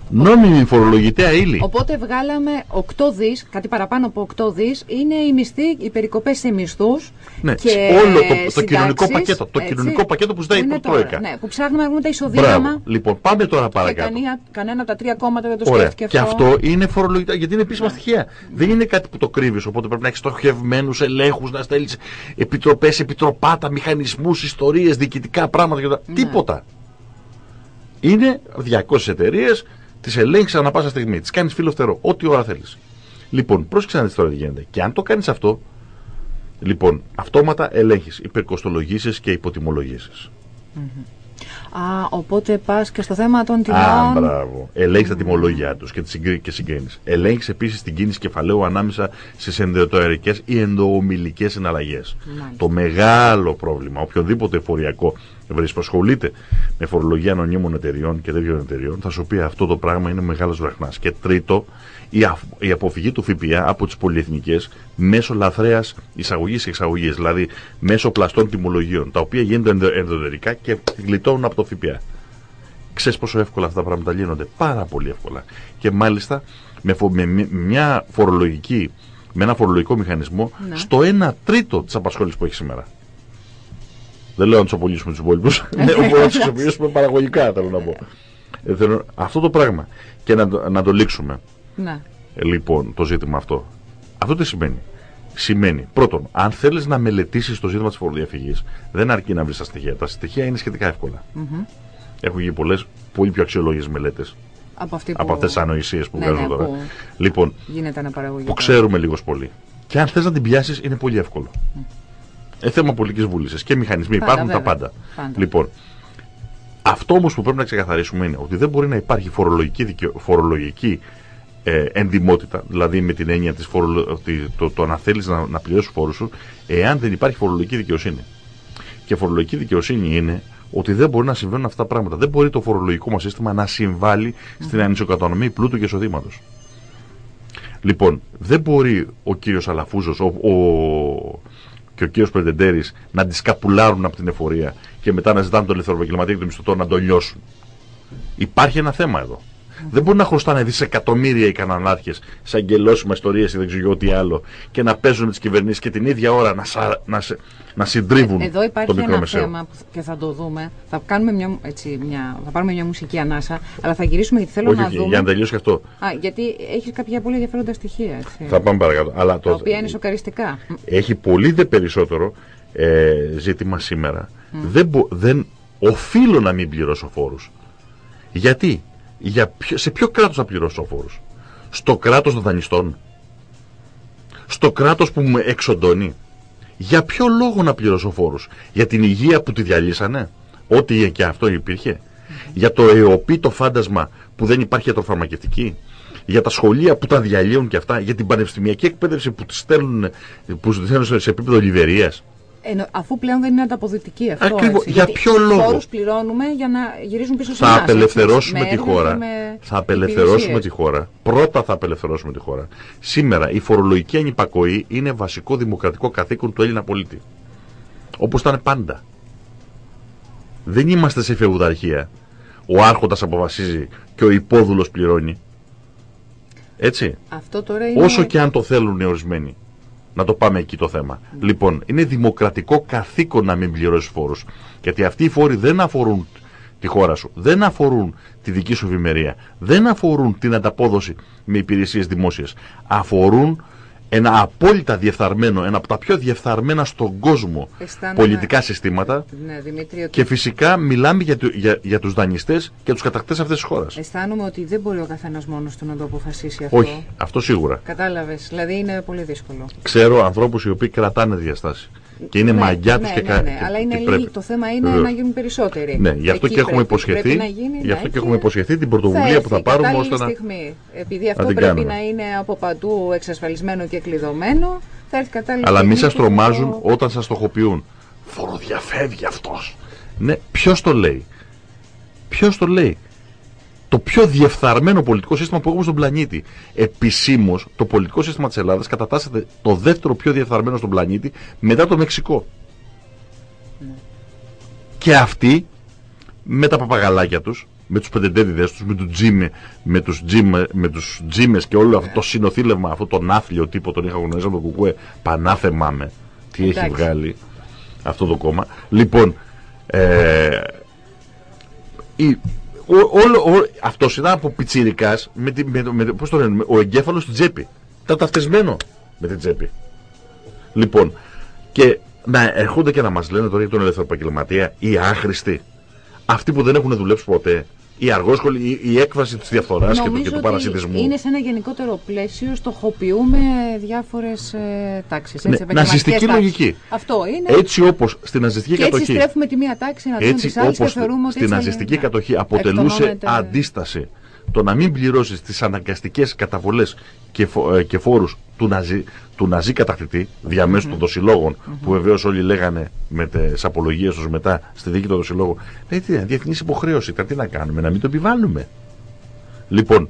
Νόμιμη φορολογητέα ύλη. Οπότε βγάλαμε 8 δις, κάτι παραπάνω από 8 δις, είναι οι μισθοί, οι περικοπές σε μισθούς. Ναι, και όλο το, το κοινωνικό πακέτο. Το έτσι, κοινωνικό πακέτο που ζητάει η Τρόικα. Ναι, που ψάχνουμε να βρούμε τα ισοδύναμα. Λοιπόν, πάμε τώρα παρακάτω. Και κανένα από τα τρία κόμματα δεν το σκέφτηκε αυτό. Και αυτό είναι φορολογητέα, γιατί είναι επίσημα ναι. στοιχεία. Δεν είναι κάτι που το κρύβεις, οπότε πρέπει να έχεις στοχευμένους ελέγχους, να στέλνεις επιτροπές, επιτροπάτα, μηχανισμούς, ιστορίες, διοικητικά πράγματα. Ναι. Τίποτα. Είναι 200 εταιρείες τις ελέγξεις ανά πάσα στιγμή. Τις κάνεις φίλο φτερό. Ό,τι ώρα θέλεις. Λοιπόν, πρόσεξε να δεις τώρα τι γίνεται. Και αν το κάνεις αυτό, λοιπόν, αυτόματα ελέγχεις υπερκοστολογήσεις και υποτιμολογήσεις. Α, οπότε πας και στο θέμα των τιμών. Α, μπράβο. Ελέγχει mm. τα τιμολόγια τους και, και συγκρίνεις. Ελέγχει επίσης την κίνηση κεφαλαίου ανάμεσα στις ενδοετοερικέ ή ενδοομιλικές συναλλαγές. Το μεγάλο πρόβλημα, οποιοδήποτε εφοριακό βρει που ασχολείται με φορολογία ανωνύμων εταιριών και τέτοιων εταιριών, θα σου πει αυτό το πράγμα είναι μεγάλος βραχνάς. Και τρίτο, η, η αποφυγή του ΦΠΑ από τις πολυεθνικές μέσω λαθρέας εισαγωγής και εξαγωγής, δηλαδή μέσω πλαστών τιμολογίων, τα οποία γίνονται ενδοτερικά και γλιτώνουν από το ΦΠΑ. Ξέρεις πόσο εύκολα αυτά τα πράγματα λύνονται; Πάρα πολύ εύκολα. Και μάλιστα με, με, μια φορολογική, με ένα φορολογικό μηχανισμό ναι. στο 1 τρίτο της απασχόλησης που έχει σήμερα. Δεν λέω να τους απολύσουμε τους υπόλοιπους. *laughs* Ναι, μπορούμε να τους αξιοποιήσουμε παραγωγικά, θέλω να πω. Ε, αυτό το πράγμα. Και να, να το λήξουμε. Ναι. Ε, λοιπόν, το ζήτημα αυτό. Αυτό τι σημαίνει; Σημαίνει, πρώτον, αν θέλεις να μελετήσεις το ζήτημα της φοροδιαφυγής, δεν αρκεί να βρεις τα στοιχεία. Τα στοιχεία είναι σχετικά εύκολα. Mm-hmm. Έχουν γίνει πολλές, πολύ πιο αξιολόγιε μελέτες από, που... από αυτές τις ανοησίες που ναι, βγάζουν ναι, τώρα. Που... Λοιπόν, γίνεται που ξέρουμε λίγος πολύ. Και αν θες να την πιάσεις, είναι πολύ εύκολο. Mm. Ε, θέμα πολιτικής βούλησης και μηχανισμοί πάντα, υπάρχουν βέβαια. τα πάντα. πάντα. Λοιπόν, αυτό όμως που πρέπει να ξεκαθαρίσουμε είναι ότι δεν μπορεί να υπάρχει φορολογική, δικαιο... φορολογική ε, εντιμότητα, δηλαδή με την έννοια της φορολο... ότι το, το να θέλεις να, να πληρώσεις φόρους σου, εάν δεν υπάρχει φορολογική δικαιοσύνη. Και φορολογική δικαιοσύνη είναι ότι δεν μπορεί να συμβαίνουν αυτά τα πράγματα. Δεν μπορεί το φορολογικό μας σύστημα να συμβάλλει στην ανισοκατανομή πλούτου και εισοδήματος. Λοιπόν, δεν μπορεί ο κύριος Αλαφούζος, ο, ο και ο κύριος Πρετεντέρης να τις καπουλάρουν από την εφορία και μετά να ζητάνε τον ελευθεροπαγγελματία και τον μισθωτό να τον λιώσουν. Υπάρχει ένα θέμα εδώ. Δεν μπορεί να χρωστάνε δισεκατομμύρια οι κανανάρχε σε αγγελώσιμα ιστορίες ή δεν ξέρω τι άλλο και να παίζουν τις κυβερνήσεις και την ίδια ώρα να, σα, να, σε, να συντρίβουν ε, Εδώ υπάρχει το ένα θέμα που, και θα το δούμε. Θα, κάνουμε μια, έτσι, μια, θα πάρουμε μια μουσική ανάσα, αλλά θα γυρίσουμε γιατί θέλω Όχι, να δούμε. Για να τελειώσει αυτό. Α, γιατί έχεις κάποια πολύ ενδιαφέροντα στοιχεία. Έτσι, θα πάμε παρακάτω. Αλλά τα το, οποία είναι σοκαριστικά. Έχει πολύ δε περισσότερο ε, ζήτημα σήμερα. Δεν, μπο, δεν οφείλω να μην πληρώσω φόρους. Γιατί, για ποιο, σε ποιο κράτος θα πληρώσω φόρους, Στο κράτος των δανειστών, στο κράτος που με εξοντώνει; Για ποιο λόγο να πληρώσω φόρους, Για την υγεία που τη διαλύσανε, ό,τι και αυτό υπήρχε; Για το ΕΟΠΗ το φάντασμα που δεν υπάρχει ιατροφαρμακευτική; Για τα σχολεία που τα διαλύουν και αυτά; Για την πανεπιστημιακή εκπαίδευση που τη στέλνουν, που στέλνουν σε επίπεδο λιβερίας; Ενώ, αφού πλέον δεν είναι ανταποδοτική αυτό. Ακριβώς. Έτσι, Για ποιο λόγο; Φόρους πληρώνουμε για να γυρίζουν πίσω σε θα εμάς, απελευθερώσουμε έτσι, τη με χώρα. έρευνα και με Θα απελευθερώσουμε υπηρεσίες. τη χώρα. Πρώτα θα απελευθερώσουμε τη χώρα. Σήμερα η φορολογική ανυπακοή είναι βασικό δημοκρατικό καθήκον του Έλληνα πολίτη. Όπως ήταν πάντα. Δεν είμαστε σε φεουδαρχία. Ο άρχοντας αποφασίζει και ο υπόδουλος πληρώνει. Έτσι. Αυτό τώρα είναι... Όσο και αν το θέλουν οι ορισμένοι. Να το πάμε εκεί το θέμα. Λοιπόν, είναι δημοκρατικό καθήκον να μην πληρώσεις φόρους. Γιατί αυτοί οι φόροι δεν αφορούν τη χώρα σου, δεν αφορούν τη δική σου ευημερία, δεν αφορούν την ανταπόδοση με υπηρεσίες δημόσιες. Αφορούν ένα απόλυτα διεφθαρμένο, ένα από τα πιο διεφθαρμένα στον κόσμο Αισθάνομαι- πολιτικά συστήματα Ναι, Δημήτρη, ότι και φυσικά μιλάμε για, του- για, για τους δανειστές και τους κατακτές αυτής της χώρας. αισθάνομαι ότι δεν μπορεί ο καθένας μόνος του να το αποφασίσει αυτό. Όχι, αυτό σίγουρα. Κατάλαβες, δηλαδή είναι πολύ δύσκολο. Ξέρω ανθρώπους οι οποίοι κρατάνε διαστάσεις. Και είναι ναι, μαγιά τους ναι, και, ναι, κα- ναι, και- αλλά είναι και λίγοι. πρέπει. Το θέμα είναι Βεβαίως. να γίνουν περισσότεροι. Ναι, γι' αυτό Εκεί και έχουμε πρέπει- υποσχεθεί, πρέπει να γίνει, γι' αυτό ναι, και έχουμε υποσχεθεί την πρωτοβουλία θα που θα έρθει πάρουμε κατάλληλη ώστε να... στιγμή. Επειδή αυτό την πρέπει κάνουμε. να είναι από παντού εξασφαλισμένο και κλειδωμένο, θα έρθει κατάλληλη Αλλά στιγμή. μη σας που θα τρομάζουν το- όταν σας στοχοποιούν. Φοροδιαφεύγει αυτός. Ναι, ποιος το λέει; Ποιος το λέει; Το πιο διεφθαρμένο πολιτικό σύστημα που έχουμε στον πλανήτη. Επισήμως, το πολιτικό σύστημα της Ελλάδας κατατάσσεται το δεύτερο πιο διεφθαρμένο στον πλανήτη μετά το Μεξικό. Και αυτοί με τα παπαγαλάκια τους, με τους πεντεντέδιδες τους, με, τους τζίμε, με, τους τζίμε, με τους τζίμες και όλο αυτό το συνοθήλευμα, αυτό τον άθλιο τύπο τον είχα γνωρίσει από το κουκουέ, πανάθεμά με τι έχει Εντάξει. βγάλει αυτό το κόμμα. Λοιπόν, ε, η, ο, όλο, ο, αυτός ήταν από πιτσιρικάς, με, τη- με, το- με, το- πώς το λένε, με- ο εγκέφαλος στην τσέπη. Ήταν ταυτισμένο με την τσέπη. Λοιπόν, και να έρχονται και να μας λένε τώρα για τον ελευθεροπαγγελματία οι άχρηστοι. Αυτοί που δεν έχουν δουλέψει ποτέ. Η αργόσχολη, η, η έκβαση της διαφθοράς και του, Νομίζω και του ότι παρασιτισμού. Είναι σε ένα γενικότερο πλαίσιο, στοχοποιούμε διάφορες ε, τάξεις. Ναι, ναζιστική λογική. Αυτό είναι. Έτσι όπως στην ναζιστική και έτσι κατοχή. στρέφουμε τη μία τάξη εναντίον έτσι της άλλης και όπως θεωρούμε ότι στην έτσι ναζιστική ναι, κατοχή αποτελούσε εκτονώνεται- αντίσταση το να μην πληρώσεις τις αναγκαστικές καταβολές και, φο, ε, και φόρους του ναζί, του ναζί κατακτητή διαμέσου των δοσιλόγων που βεβαίως όλοι λέγανε με τις απολογίες τους μετά στη δίκη των δοσιλόγων λέει τι είναι διεθνής υποχρέωση ήταν τι να κάνουμε να μην το επιβάλλουμε λοιπόν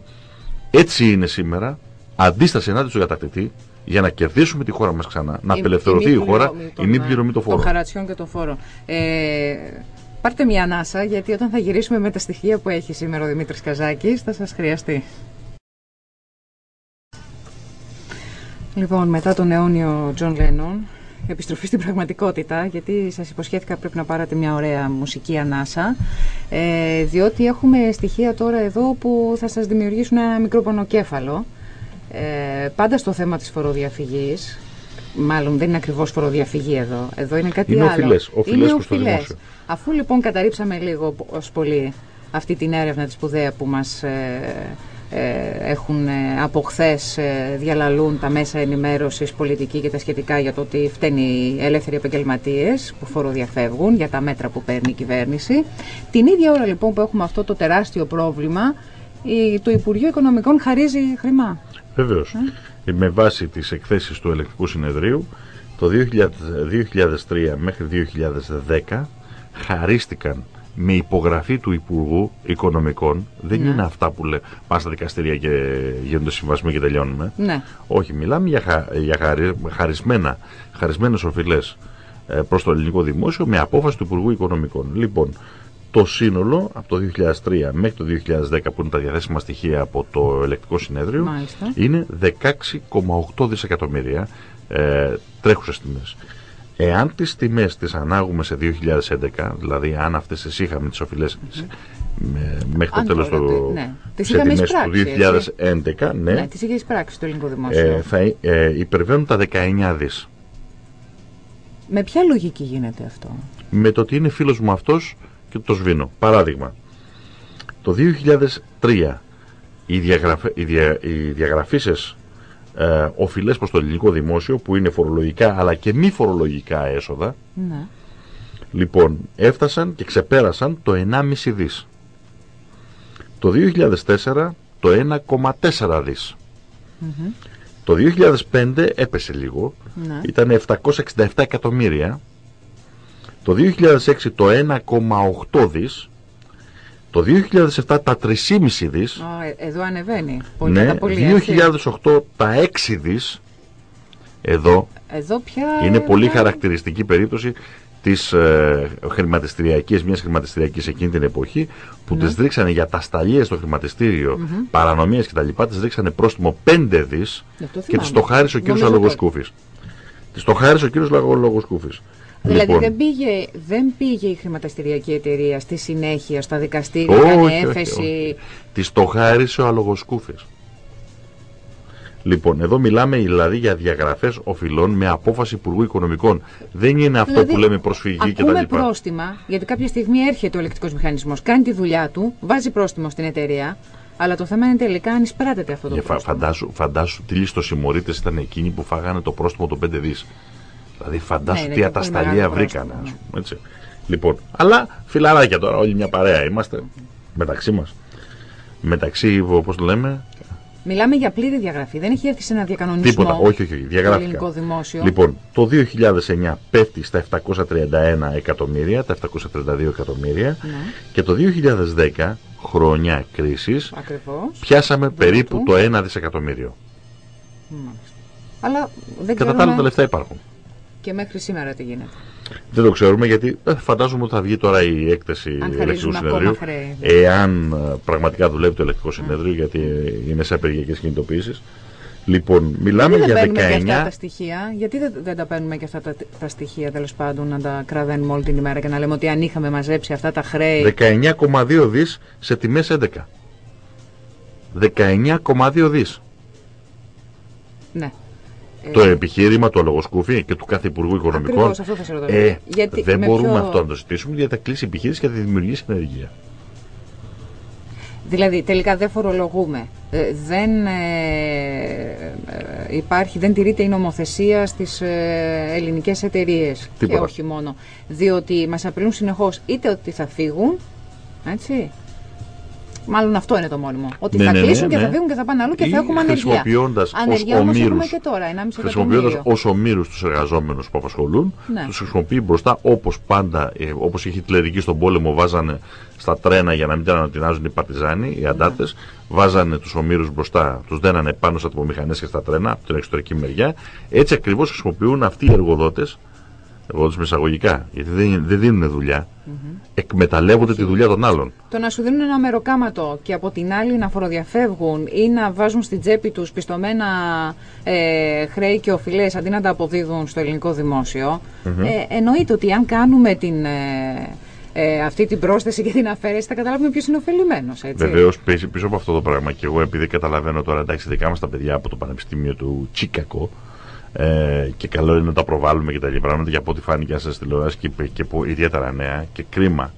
έτσι είναι σήμερα αντίσταση ενάντια στον κατακτητή για να κερδίσουμε τη χώρα μας ξανά, να η- απελευθερωθεί η η, μη χώρα, πληρωμή η των, μη πληρωμή των Των φόρων. χαρατσιών και των φόρων. Ε, πάρτε μια ανάσα, γιατί όταν θα γυρίσουμε με τα στοιχεία που έχει σήμερα ο Δημήτρης Καζάκης, θα σας χρειαστεί. Λοιπόν, μετά τον αιώνιο Τζον Λένον, επιστροφή στην πραγματικότητα, γιατί σας υποσχέθηκα πρέπει να πάρετε μια ωραία μουσική ανάσα, ε, διότι έχουμε στοιχεία τώρα εδώ που θα σας δημιουργήσουν ένα μικρό πονοκέφαλο. Ε, πάντα στο θέμα της φοροδιαφυγής, μάλλον δεν είναι ακριβώς φοροδιαφυγή εδώ, εδώ είναι κάτι Είναι άλλο. οφειλές, οφειλές είναι προς το οφειλές. δημόσιο. Αφού λοιπόν καταρρίψαμε λίγο ως πολύ αυτή την έρευνα τη σπουδαία που μας ε, ε, έχουν ε, από χθες διαλαλούν τα μέσα ενημέρωσης πολιτική και τα σχετικά για το ότι φταίνει οι ελεύθεροι επαγγελματίες που φοροδιαφεύγουν για τα μέτρα που παίρνει η κυβέρνηση. Την ίδια ώρα λοιπόν που έχουμε αυτό το τεράστιο πρόβλημα, η, το Υπουργείο Οικονομικών χαρίζει χρημά. Βεβαίως. Με βάση τις εκθέσεις του ελεκτικού συνεδρίου, το 2000 2003 μέχρι 2010 χαρίστηκαν με υπογραφή του Υπουργού Οικονομικών. Δεν Ναι. είναι αυτά που λέει πας στα δικαστήρια και γίνονται συμβασμοί και τελειώνουμε. Ναι. Όχι, μιλάμε για, χα, για χαρι, χαρισμένα, χαρισμένες οφειλές ε, προς το ελληνικό δημόσιο με απόφαση του Υπουργού Οικονομικών. Λοιπόν, το σύνολο από το 2003 μέχρι το 2010 που είναι τα διαθέσιμα στοιχεία από το ελεκτικό συνέδριο Μάλιστα. είναι 16,8 δισεκατομμύρια ε, τρέχουσες τιμές. Εάν τις τιμές τις ανάγουμε σε 2011, δηλαδή αν αυτές τις είχαμε τις οφειλές σε- με- μέχρι το Αν τέλος τώρα, του, ναι. Τις σε είχαμε τιμές του εισπράξει, 2011, ναι, Ναι, τις είχες εισπράξει το ελληνικό δημόσιο. ε, θα ε, υπερβαίνουν τα 19 δις. Με ποια λογική γίνεται αυτό; Με το ότι είναι φίλος μου αυτός και το σβήνω. Παράδειγμα, το 2003 οι, διαγραφε, οι, δια, οι διαγραφήσεις ε, οφειλές προς το ελληνικό δημόσιο που είναι φορολογικά αλλά και μη φορολογικά έσοδα Ναι. λοιπόν έφτασαν και ξεπέρασαν το 1,5 δις. Το 2004 το 1,4 δις. Μμμ. Το 2005 έπεσε λίγο, Ναι. ήταν 767 εκατομμύρια. Το 2006 το 1,8 δις. Το 2007 τα 3,5 δις. Α, ε, εδώ ανεβαίνει. Πολύ Ναι, κατά πολύ, έτσι. 2008 τα 6 δις. Εδώ Εδώ πια. είναι πολύ πια- χαρακτηριστική περίπτωση της ε, χρηματιστηριακής, μιας χρηματιστηριακής εκείνη την εποχή που Ναι. τις ρίξανε για τα σταλίες στο χρηματιστήριο, Μμμ. παρανομίες κτλ. Τις ρίξανε πρόστιμο 5 δις Ναι, αυτό και θυμάμαι. της το χάρισε ο κύριος Νομίζω Αλογοσκούφης. Της το χάρισε ο κύριος Λαγο- Αλογοσκούφης. Δηλαδή Λοιπόν, δεν, πήγε, δεν πήγε η χρηματιστηριακή εταιρεία στη συνέχεια στα δικαστήρια, Όχι, έκανε όχι, έφεση. όχι. Της το χάρισε ο Αλογοσκούφης. Λοιπόν, εδώ μιλάμε δηλαδή για διαγραφές οφειλών με απόφαση Υπουργού Οικονομικών. Δεν είναι αυτό Δηλαδή, που λέμε προσφυγή Ακούμε κτλ. πρόστιμα, γιατί κάποια στιγμή έρχεται ο ελεκτικός μηχανισμός, κάνει τη δουλειά του, βάζει πρόστιμο στην εταιρεία, αλλά το θέμα είναι τελικά αν εισπράτεται αυτό το Για φα- πρόστιμο. φαντάσου, φαντάσου τι ληστοσημωρίτες ήταν εκείνοι που φάγανε το πρόστιμο των 5 δις. Δηλαδή φαντάσου Ναι, είναι τι και ατασταλία πολύ μεγάλο βρήκανε. πρόστιμο, ας πούμε, έτσι. Λοιπόν, αλλά φιλαράκια τώρα, όλοι μια παρέα είμαστε. Μεταξύ μας. Μεταξύ, όπως το λέμε, Μιλάμε για πλήρη διαγραφή. Δεν έχει έρθει σε ένα διακανονισμό. τίποτα. Όχι, όχι, όχι. Το Διαγράφηκα. ελληνικό δημόσιο. Λοιπόν, το 2009 πέφτει στα 731 εκατομμύρια, τα 732 εκατομμύρια Ναι, και το 2010, χρονιά κρίσης, ακριβώς. πιάσαμε περίπου του. το 1 δισεκατομμύριο. Αλλά δεν Κατά τα άλλα ξέρουμε τα λεφτά υπάρχουν. Και μέχρι σήμερα τι γίνεται. Δεν το ξέρουμε γιατί ε, φαντάζομαι ότι θα βγει τώρα η έκθεση Αν ελεκτικού χαρίζουν ακόμα συνεδρίου. χρέη. Εάν ε, πραγματικά δουλεύει το ελεκτικό συνέδριο, γιατί ε, είναι σε απεργιακές κινητοποιήσει. Λοιπόν, μιλάμε γιατί δεν για παίρνουμε και αυτά 19. τα στοιχεία, γιατί δεν, δεν τα παίρνουμε και αυτά τα, τα στοιχεία τέλος πάντων να τα κραδένουμε όλη την ημέρα και να λέμε ότι αν είχαμε μαζέψει αυτά τα χρέη. 19,2 δις σε τιμές 11. 19,2 δις. Ναι. Το επιχείρημα του Αλογοσκούφη και του κάθε Υπουργού Οικονομικών. Ακριβώς, αυτό θα σε ρωτήσω. Ε, Γιατί δεν με μπορούμε ποιο- αυτό να το ζητήσουμε γιατί θα κλείσει η επιχείρηση και θα δημιουργήσει ενεργεία. Δηλαδή τελικά δεν φορολογούμε. Ε, δεν ε, ε, υπάρχει, δεν τηρείται η νομοθεσία στις ε, ελληνικές εταιρείες. Και Τίποτα. όχι μόνο. Διότι μας απειλούν συνεχώς είτε ότι θα φύγουν, έτσι. Μάλλον αυτό είναι το μόνιμο. Ότι Ναι, θα ναι, ναι, κλείσουν και ναι. θα φύγουν και θα πάνε αλλού και Ή θα έχουμε ανεργία. χρησιμοποιώντας ως Ανεργία όμως έχουμε ομήρους- και τώρα, 1,5 Χρησιμοποιώντας εκατομμύριο. ως ομήρους τους εργαζόμενους που απασχολούν, Ναι. τους χρησιμοποιεί μπροστά όπως πάντα, ε, όπως οι χιτλερικοί στον πόλεμο βάζανε στα τρένα για να μην τα ανατινάζουν οι παρτιζάνοι, οι αντάρτες, βάζανε τους ομήρους μπροστά, τους δένανε πάνω στα τυπομηχανέ και στα τρένα από την εξωτερική μεριά. Έτσι ακριβώς χρησιμοποιούν αυτοί οι εργοδότες, εργοδότε με εισαγωγικά, γιατί δεν, δεν δίνουν δουλειά, εκμεταλλεύονται τη δουλειά των άλλων. Το να σου δίνουν ένα μεροκάματο και από την άλλη να φοροδιαφεύγουν ή να βάζουν στην τσέπη τους πιστωμένα ε, χρέη και οφειλές αντί να τα αποδίδουν στο ελληνικό δημόσιο, ε, εννοείται ότι αν κάνουμε την, ε, ε, αυτή την πρόσθεση και την αφαίρεση θα καταλάβουμε ποιος είναι ωφελημένος. Έτσι. Βεβαίως πίσω, πίσω από αυτό το πράγμα και εγώ επειδή καταλαβαίνω τώρα εντάξει δικά μας τα παιδιά από το Πανεπιστήμιο του Τσίκακο ε, και καλό είναι να τα προβάλλουμε και τα ίδια πράγματα και από ό,τι φάνηκε σας τηλεόραση και, και που ιδιαίτερα νέα και κρίμα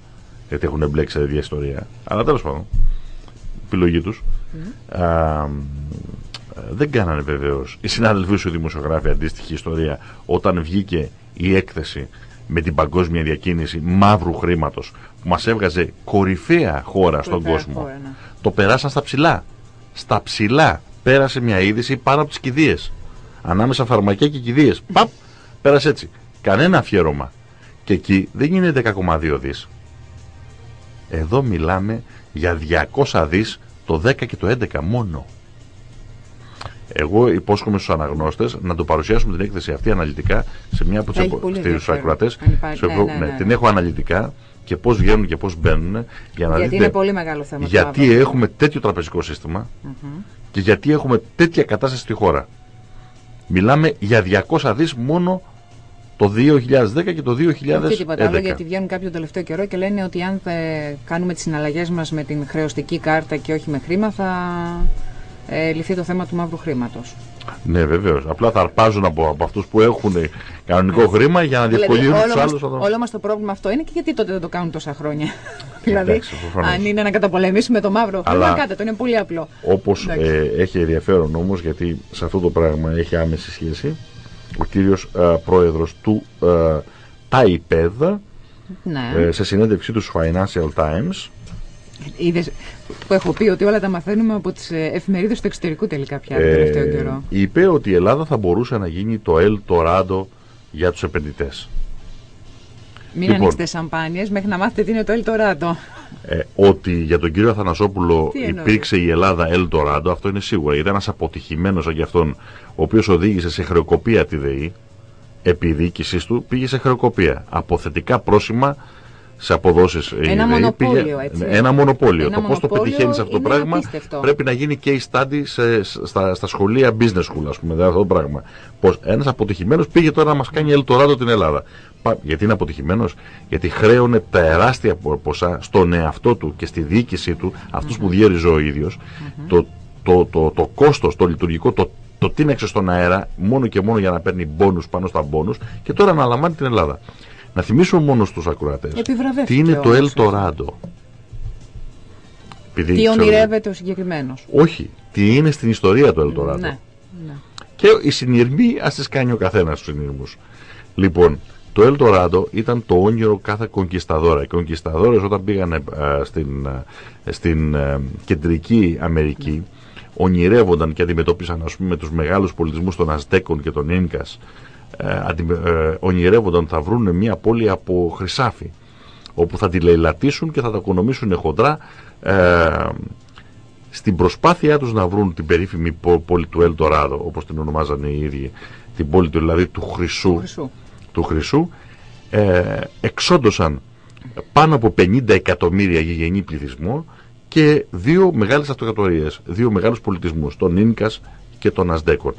γιατί έχουν μπλέξει σε ίδια ιστορία. Αλλά τέλος πάντων, επιλογή τους. δεν κάνανε βεβαίως οι συνάδελφοί σου οι δημοσιογράφοι αντίστοιχη ιστορία όταν βγήκε η έκθεση με την παγκόσμια διακίνηση μαύρου χρήματος που μας έβγαζε κορυφαία χώρα στον Κορυφαία κόσμο. χώρα, ναι. Το περάσαν στα ψηλά. Στα ψηλά πέρασε μια είδηση πάνω από τις κηδείες. Ανάμεσα φαρμακεία και κηδείες. Παπ, πέρασε έτσι. Κανένα αφιέρωμα. Και εκεί δεν είναι 10,2 δις. Εδώ μιλάμε για 200 δις το 10 και το 11 μόνο. Εγώ υπόσχομαι στους αναγνώστες να το παρουσιάσουμε την έκθεση αυτή αναλυτικά σε μια από τις ακροατές. Ναι, ναι, ναι, την έχω αναλυτικά και πώς βγαίνουν και πώς μπαίνουν. Για να γιατί δείτε, είναι πολύ μεγάλο θέμα. Γιατί έχουμε τέτοιο τραπεζικό σύστημα και γιατί έχουμε τέτοια κατάσταση στη χώρα. Μιλάμε για 200 δις μόνο το 2010 και το 2011. Όχι τίποτα άλλο, γιατί βγαίνουν κάποιο τελευταίο καιρό και λένε ότι αν κάνουμε τις συναλλαγές μας με την χρεωστική κάρτα και όχι με χρήμα θα ε, λυθεί το θέμα του μαύρου χρήματος. Ναι, βεβαίως. Απλά θα αρπάζουν από, από αυτούς που έχουν κανονικό χρήμα για να δηλαδή, διευκολύνουν τους άλλους. Όλο μας το πρόβλημα αυτό είναι και γιατί τότε δεν το κάνουν τόσα χρόνια. δηλαδή, αν είναι να καταπολεμήσουμε το μαύρο χρήμα, κάτε το είναι πολύ απλό. Όπως ε, έχει ενδιαφέρον όμως, γιατί σε αυτό το πράγμα έχει άμεση σχέση, ο κύριος ε, πρόεδρος του ε, ΤΑΙΠΕΔ ναι. ε, σε συνέντευξή του Financial Times Είδες που έχω πει ότι όλα τα μαθαίνουμε από τις ε, εφημερίδες του εξωτερικού τελικά πια το τελευταίο καιρό. Είπε ότι η Ελλάδα θα μπορούσε να γίνει το El Torado για τους επενδυτές. Μην λοιπόν, ανοίξετε σαμπάνιες μέχρι να μάθετε τι είναι το El Torado. Ε, ότι για τον κύριο Αθανασόπουλο υπήρξε η Ελλάδα El Torado, αυτό είναι σίγουρα. Ήταν ένας αποτυχημένος για αυτόν, ο οποίος οδήγησε σε χρεοκοπία τη ΔΕΗ, επί διοίκησής του πήγε σε χρεοκοπία. Αποθετικά πρόσημα σε αποδόσεις. Ένα μονοπόλιο, έτσι. Ένα μονοπόλιο. το πώ το πετυχαίνεις αυτό το πράγμα πρέπει να γίνει case study σε, στα, στα σχολεία business school, ας πούμε. Δηλαδή αυτό το πράγμα. Πω ένας αποτυχημένος πήγε τώρα να μας κάνει ελτοράδο την Ελλάδα. Γιατί είναι αποτυχημένος, Γιατί χρέωνε τεράστια ποσά στον εαυτό του και στη διοίκησή του, αυτούς που διέριζε ο ίδιος, το, το, το, το κόστος, το λειτουργικό, το το τίναξε στον αέρα μόνο και μόνο για να παίρνει μπόνους πάνω στα μπόνους και τώρα αναλαμβάνει την Ελλάδα. Να θυμίσω μόνο στους ακροατές τι είναι το El Torado. τι ονειρεύεται ο συγκεκριμένος. Όχι, τι είναι στην ιστορία του El Torado. Ναι, ναι. Και οι συνειρμοί ας τις κάνει ο καθένας τους συνειρμούς. Λοιπόν, το El Torado ήταν το όνειρο κάθε κονκισταδόρα. Οι κονκισταδόρες όταν πήγαν στην, στην κεντρική Αμερική ονειρεύονταν και αντιμετώπισαν ας πούμε τους μεγάλους πολιτισμούς των Αζτέκων και των Ίνκας ε, ε, ονειρεύονταν θα βρουν μια πόλη από χρυσάφι όπου θα τη λαιλατίσουν και θα τα οικονομήσουν χοντρά ε, στην προσπάθειά τους να βρουν την περίφημη πόλη του Ελτοράδο όπως την ονομάζανε οι ίδιοι την πόλη του δηλαδή του χρυσού, του χρυσού, ε, εξόντωσαν πάνω από 50 εκατομμύρια γηγενή πληθυσμό και δύο μεγάλες αυτοκρατορίες, δύο μεγάλους πολιτισμούς, τον Ίνκας και τον Ασδέκον.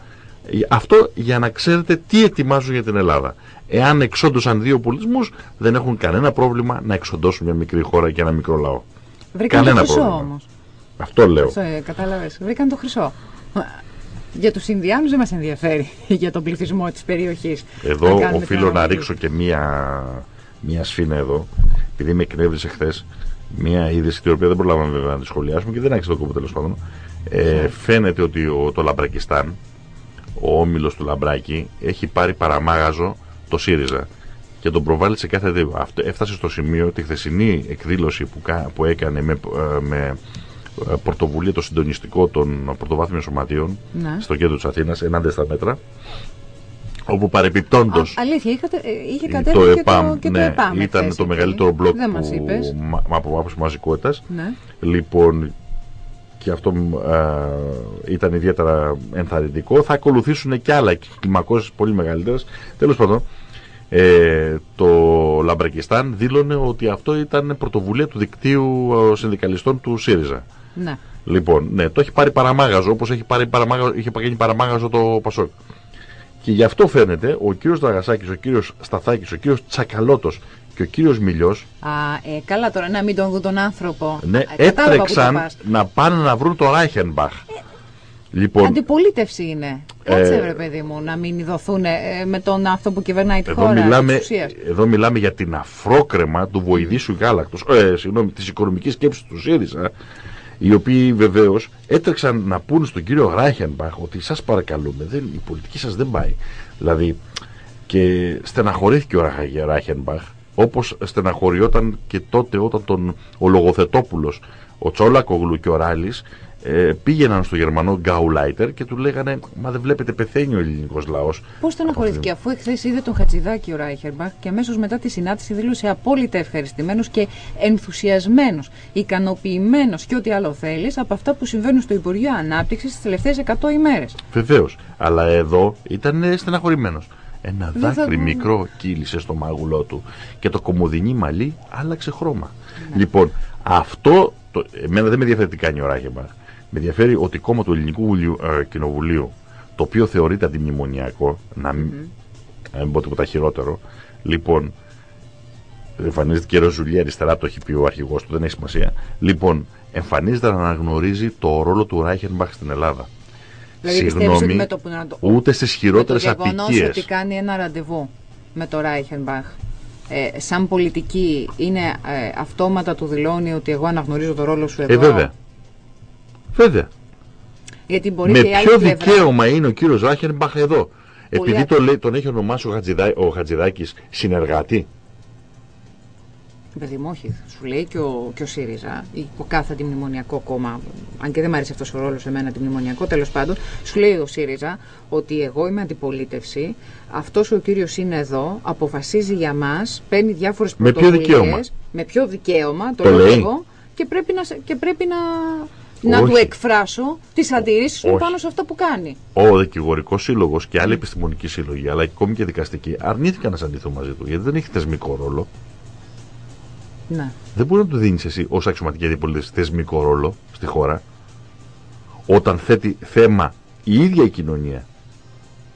Αυτό για να ξέρετε τι ετοιμάζουν για την Ελλάδα. Εάν εξόντωσαν δύο πολιτισμούς, δεν έχουν κανένα πρόβλημα να εξοντώσουν μια μικρή χώρα και ένα μικρό λαό. Βρήκαν κανένα το χρυσό όμως. Αυτό λέω. Αυτό, ε, κατάλαβες. Βρήκαν το χρυσό. Για τους Ινδιάνους δεν μας ενδιαφέρει *laughs* για τον πληθυσμό της περιοχής. Εδώ οφείλω να ρίξω και μία, μία σφίνα εδώ, επειδή με εκνεύρισε χθες μία είδηση την οποία δεν προλάβαμε βέβαια να τη σχολιάσουμε και δεν άξιζε το κόπο τέλος πάντων. Ε, φαίνεται ότι ο, το Λαμπρακιστάν, ο όμιλος του Λαμπράκη έχει πάρει παραμάγαζο το ΣΥΡΙΖΑ και τον προβάλλει σε κάθε δύο. Αυτό έφτασε στο σημείο τη χθεσινή εκδήλωση που, που έκανε με, ε, με ε, πρωτοβουλία το συντονιστικό των πρωτοβάθμιων σωματείων ναι. στο κέντρο της Αθήνας, ενάντια στα μέτρα. Όπου παρεπιπτόντως. Αλήθεια, είχατε, ε, είχε κατέβει το ΕΠΑΜ, και το, ναι, ΕΠΑΜ ήταν το μεγαλύτερο μπλοκ που, από άποψη μαζικότητας. Ναι. Λοιπόν, και αυτό ε, ήταν ιδιαίτερα ενθαρρυντικό. Θα ακολουθήσουν και άλλα κλιμακώσεις πολύ μεγαλύτερες. Τέλος πάντων, ε, το Λαμπρακιστάν δήλωνε ότι αυτό ήταν πρωτοβουλία του δικτύου ε, συνδικαλιστών του ΣΥΡΙΖΑ. Ναι. Λοιπόν, ναι, το έχει πάρει παραμάγαζο όπως έχει πάρει παραμάγαζο, είχε γίνει παραμάγαζο το Πασόκ. Και γι' αυτό φαίνεται ο κύριος Δραγασάκης, ο κύριος Σταθάκης, ο κύριος Τσακαλώτος και ο κύριος Μιλιός. Α, ε, καλά τώρα να μην τον δουν τον άνθρωπο. Ναι, Α, έτρεξαν να πάνε να βρουν το Ράιχενμπαχ ε, λοιπόν, Αντιπολίτευση είναι. Κάτσε ε, παιδί μου να μην δοθούν ε, με τον άνθρωπο που κυβερνάει τη εδώ χώρα μιλάμε, Εδώ μιλάμε για την αφρόκρεμα του βοηδήσου γάλακτος. Ε, Συγγνώμη, της οικονομικής σκέψης του ΣΥΡΙΖΑ οι οποίοι βεβαίως έτρεξαν να πούν στον κύριο Ράιχενμπαχ ότι σας παρακαλούμε, δεν, η πολιτική σας δεν πάει. Δηλαδή, και στεναχωρήθηκε ο Ράιχενμπαχ όπως στεναχωριόταν και τότε όταν τον ο Λογοθετόπουλος, ο Τσόλακογλου και ο Ράλης ε, πήγαιναν στο Γερμανό Γκάουλάιτερ και του λέγανε Μα δεν βλέπετε, πεθαίνει ο ελληνικός λαός. Πώς στεναχωρήθηκε, αφού εχθές είδε τον Χατζηδάκη ο Ράιχερμπαχ και αμέσως μετά τη συνάντηση δήλωσε απόλυτα ευχαριστημένος και ενθουσιασμένος, ικανοποιημένος και ό,τι άλλο θέλεις από αυτά που συμβαίνουν στο Υπουργείο Ανάπτυξης τις τελευταίες 100 ημέρες. Βεβαίως. Αλλά εδώ ήταν στεναχωρημένος. Ένα δάκρυ μικρό κύλησε στο μάγουλό του και το κομμωδινή μαλλί άλλαξε χρώμα. Ναι. Λοιπόν, αυτό το, εμένα δεν με ενδιαφέρει τι κάνει ο Ράχεμπαχ. Με ενδιαφέρει ότι κόμμα του Ελληνικού ε, Κοινοβουλίου, το οποίο θεωρείται αντιμνημονιακό, να μην, mm-hmm. μην πω τίποτα χειρότερο, λοιπόν, εμφανίζεται και Ροζουλία αριστερά, το έχει πει ο αρχηγός του, δεν έχει σημασία. Λοιπόν, εμφανίζεται να αναγνωρίζει το ρόλο του Ράιχενμπαχ στην Ελλάδα. Δηλαδή, Συγγνώμη, ότι με το που να το... ούτε στις χειρότερες απικίες. ότι κάνει ένα ραντεβού με το Ράιχενμπαχ ε, σαν πολιτική είναι ε, αυτόματα του δηλώνει ότι εγώ αναγνωρίζω το ρόλο σου ε, εδώ; Ε, βέβαια. Βέβαια. Γιατί μπορεί Με και ποιο δικαίωμα είναι ο κύριος Ράχενμπαχ εδώ; Επειδή το λέει, τον έχει ονομάσει ο, Χατζηδά, ο Χατζηδάκης συνεργάτη; Παιδί μου, όχι. Σου λέει και ο, και ο ΣΥΡΙΖΑ, ο κάθε αντιμνημονιακό κόμμα, αν και δεν μου αρέσει αυτός ο ρόλος σε μένα αντιμνημονιακό, τέλος πάντων, σου λέει ο ΣΥΡΙΖΑ ότι εγώ είμαι αντιπολίτευση, αυτός ο κύριος είναι εδώ, αποφασίζει για μας, παίρνει διάφορες πρωτοβουλίε. Με ποιο δικαίωμα; Με ποιο δικαίωμα, το, το λέω εγώ, και πρέπει να, και πρέπει να, να του εκφράσω τις αντιρρήσεις μου πάνω σε αυτά που κάνει. Ο δικηγορικός σύλλογος και άλλοι επιστημονικοί σύλλογοι, αλλά ακόμη και δικαστικοί, αρνήθηκαν να συναντηθούν μαζί του γιατί δεν έχει θεσμικό ρόλο. Ναι. Δεν μπορεί να του δίνεις εσύ ως αξιωματική αντιπολίτευση θεσμικό ρόλο στη χώρα όταν θέτει θέμα η ίδια η κοινωνία.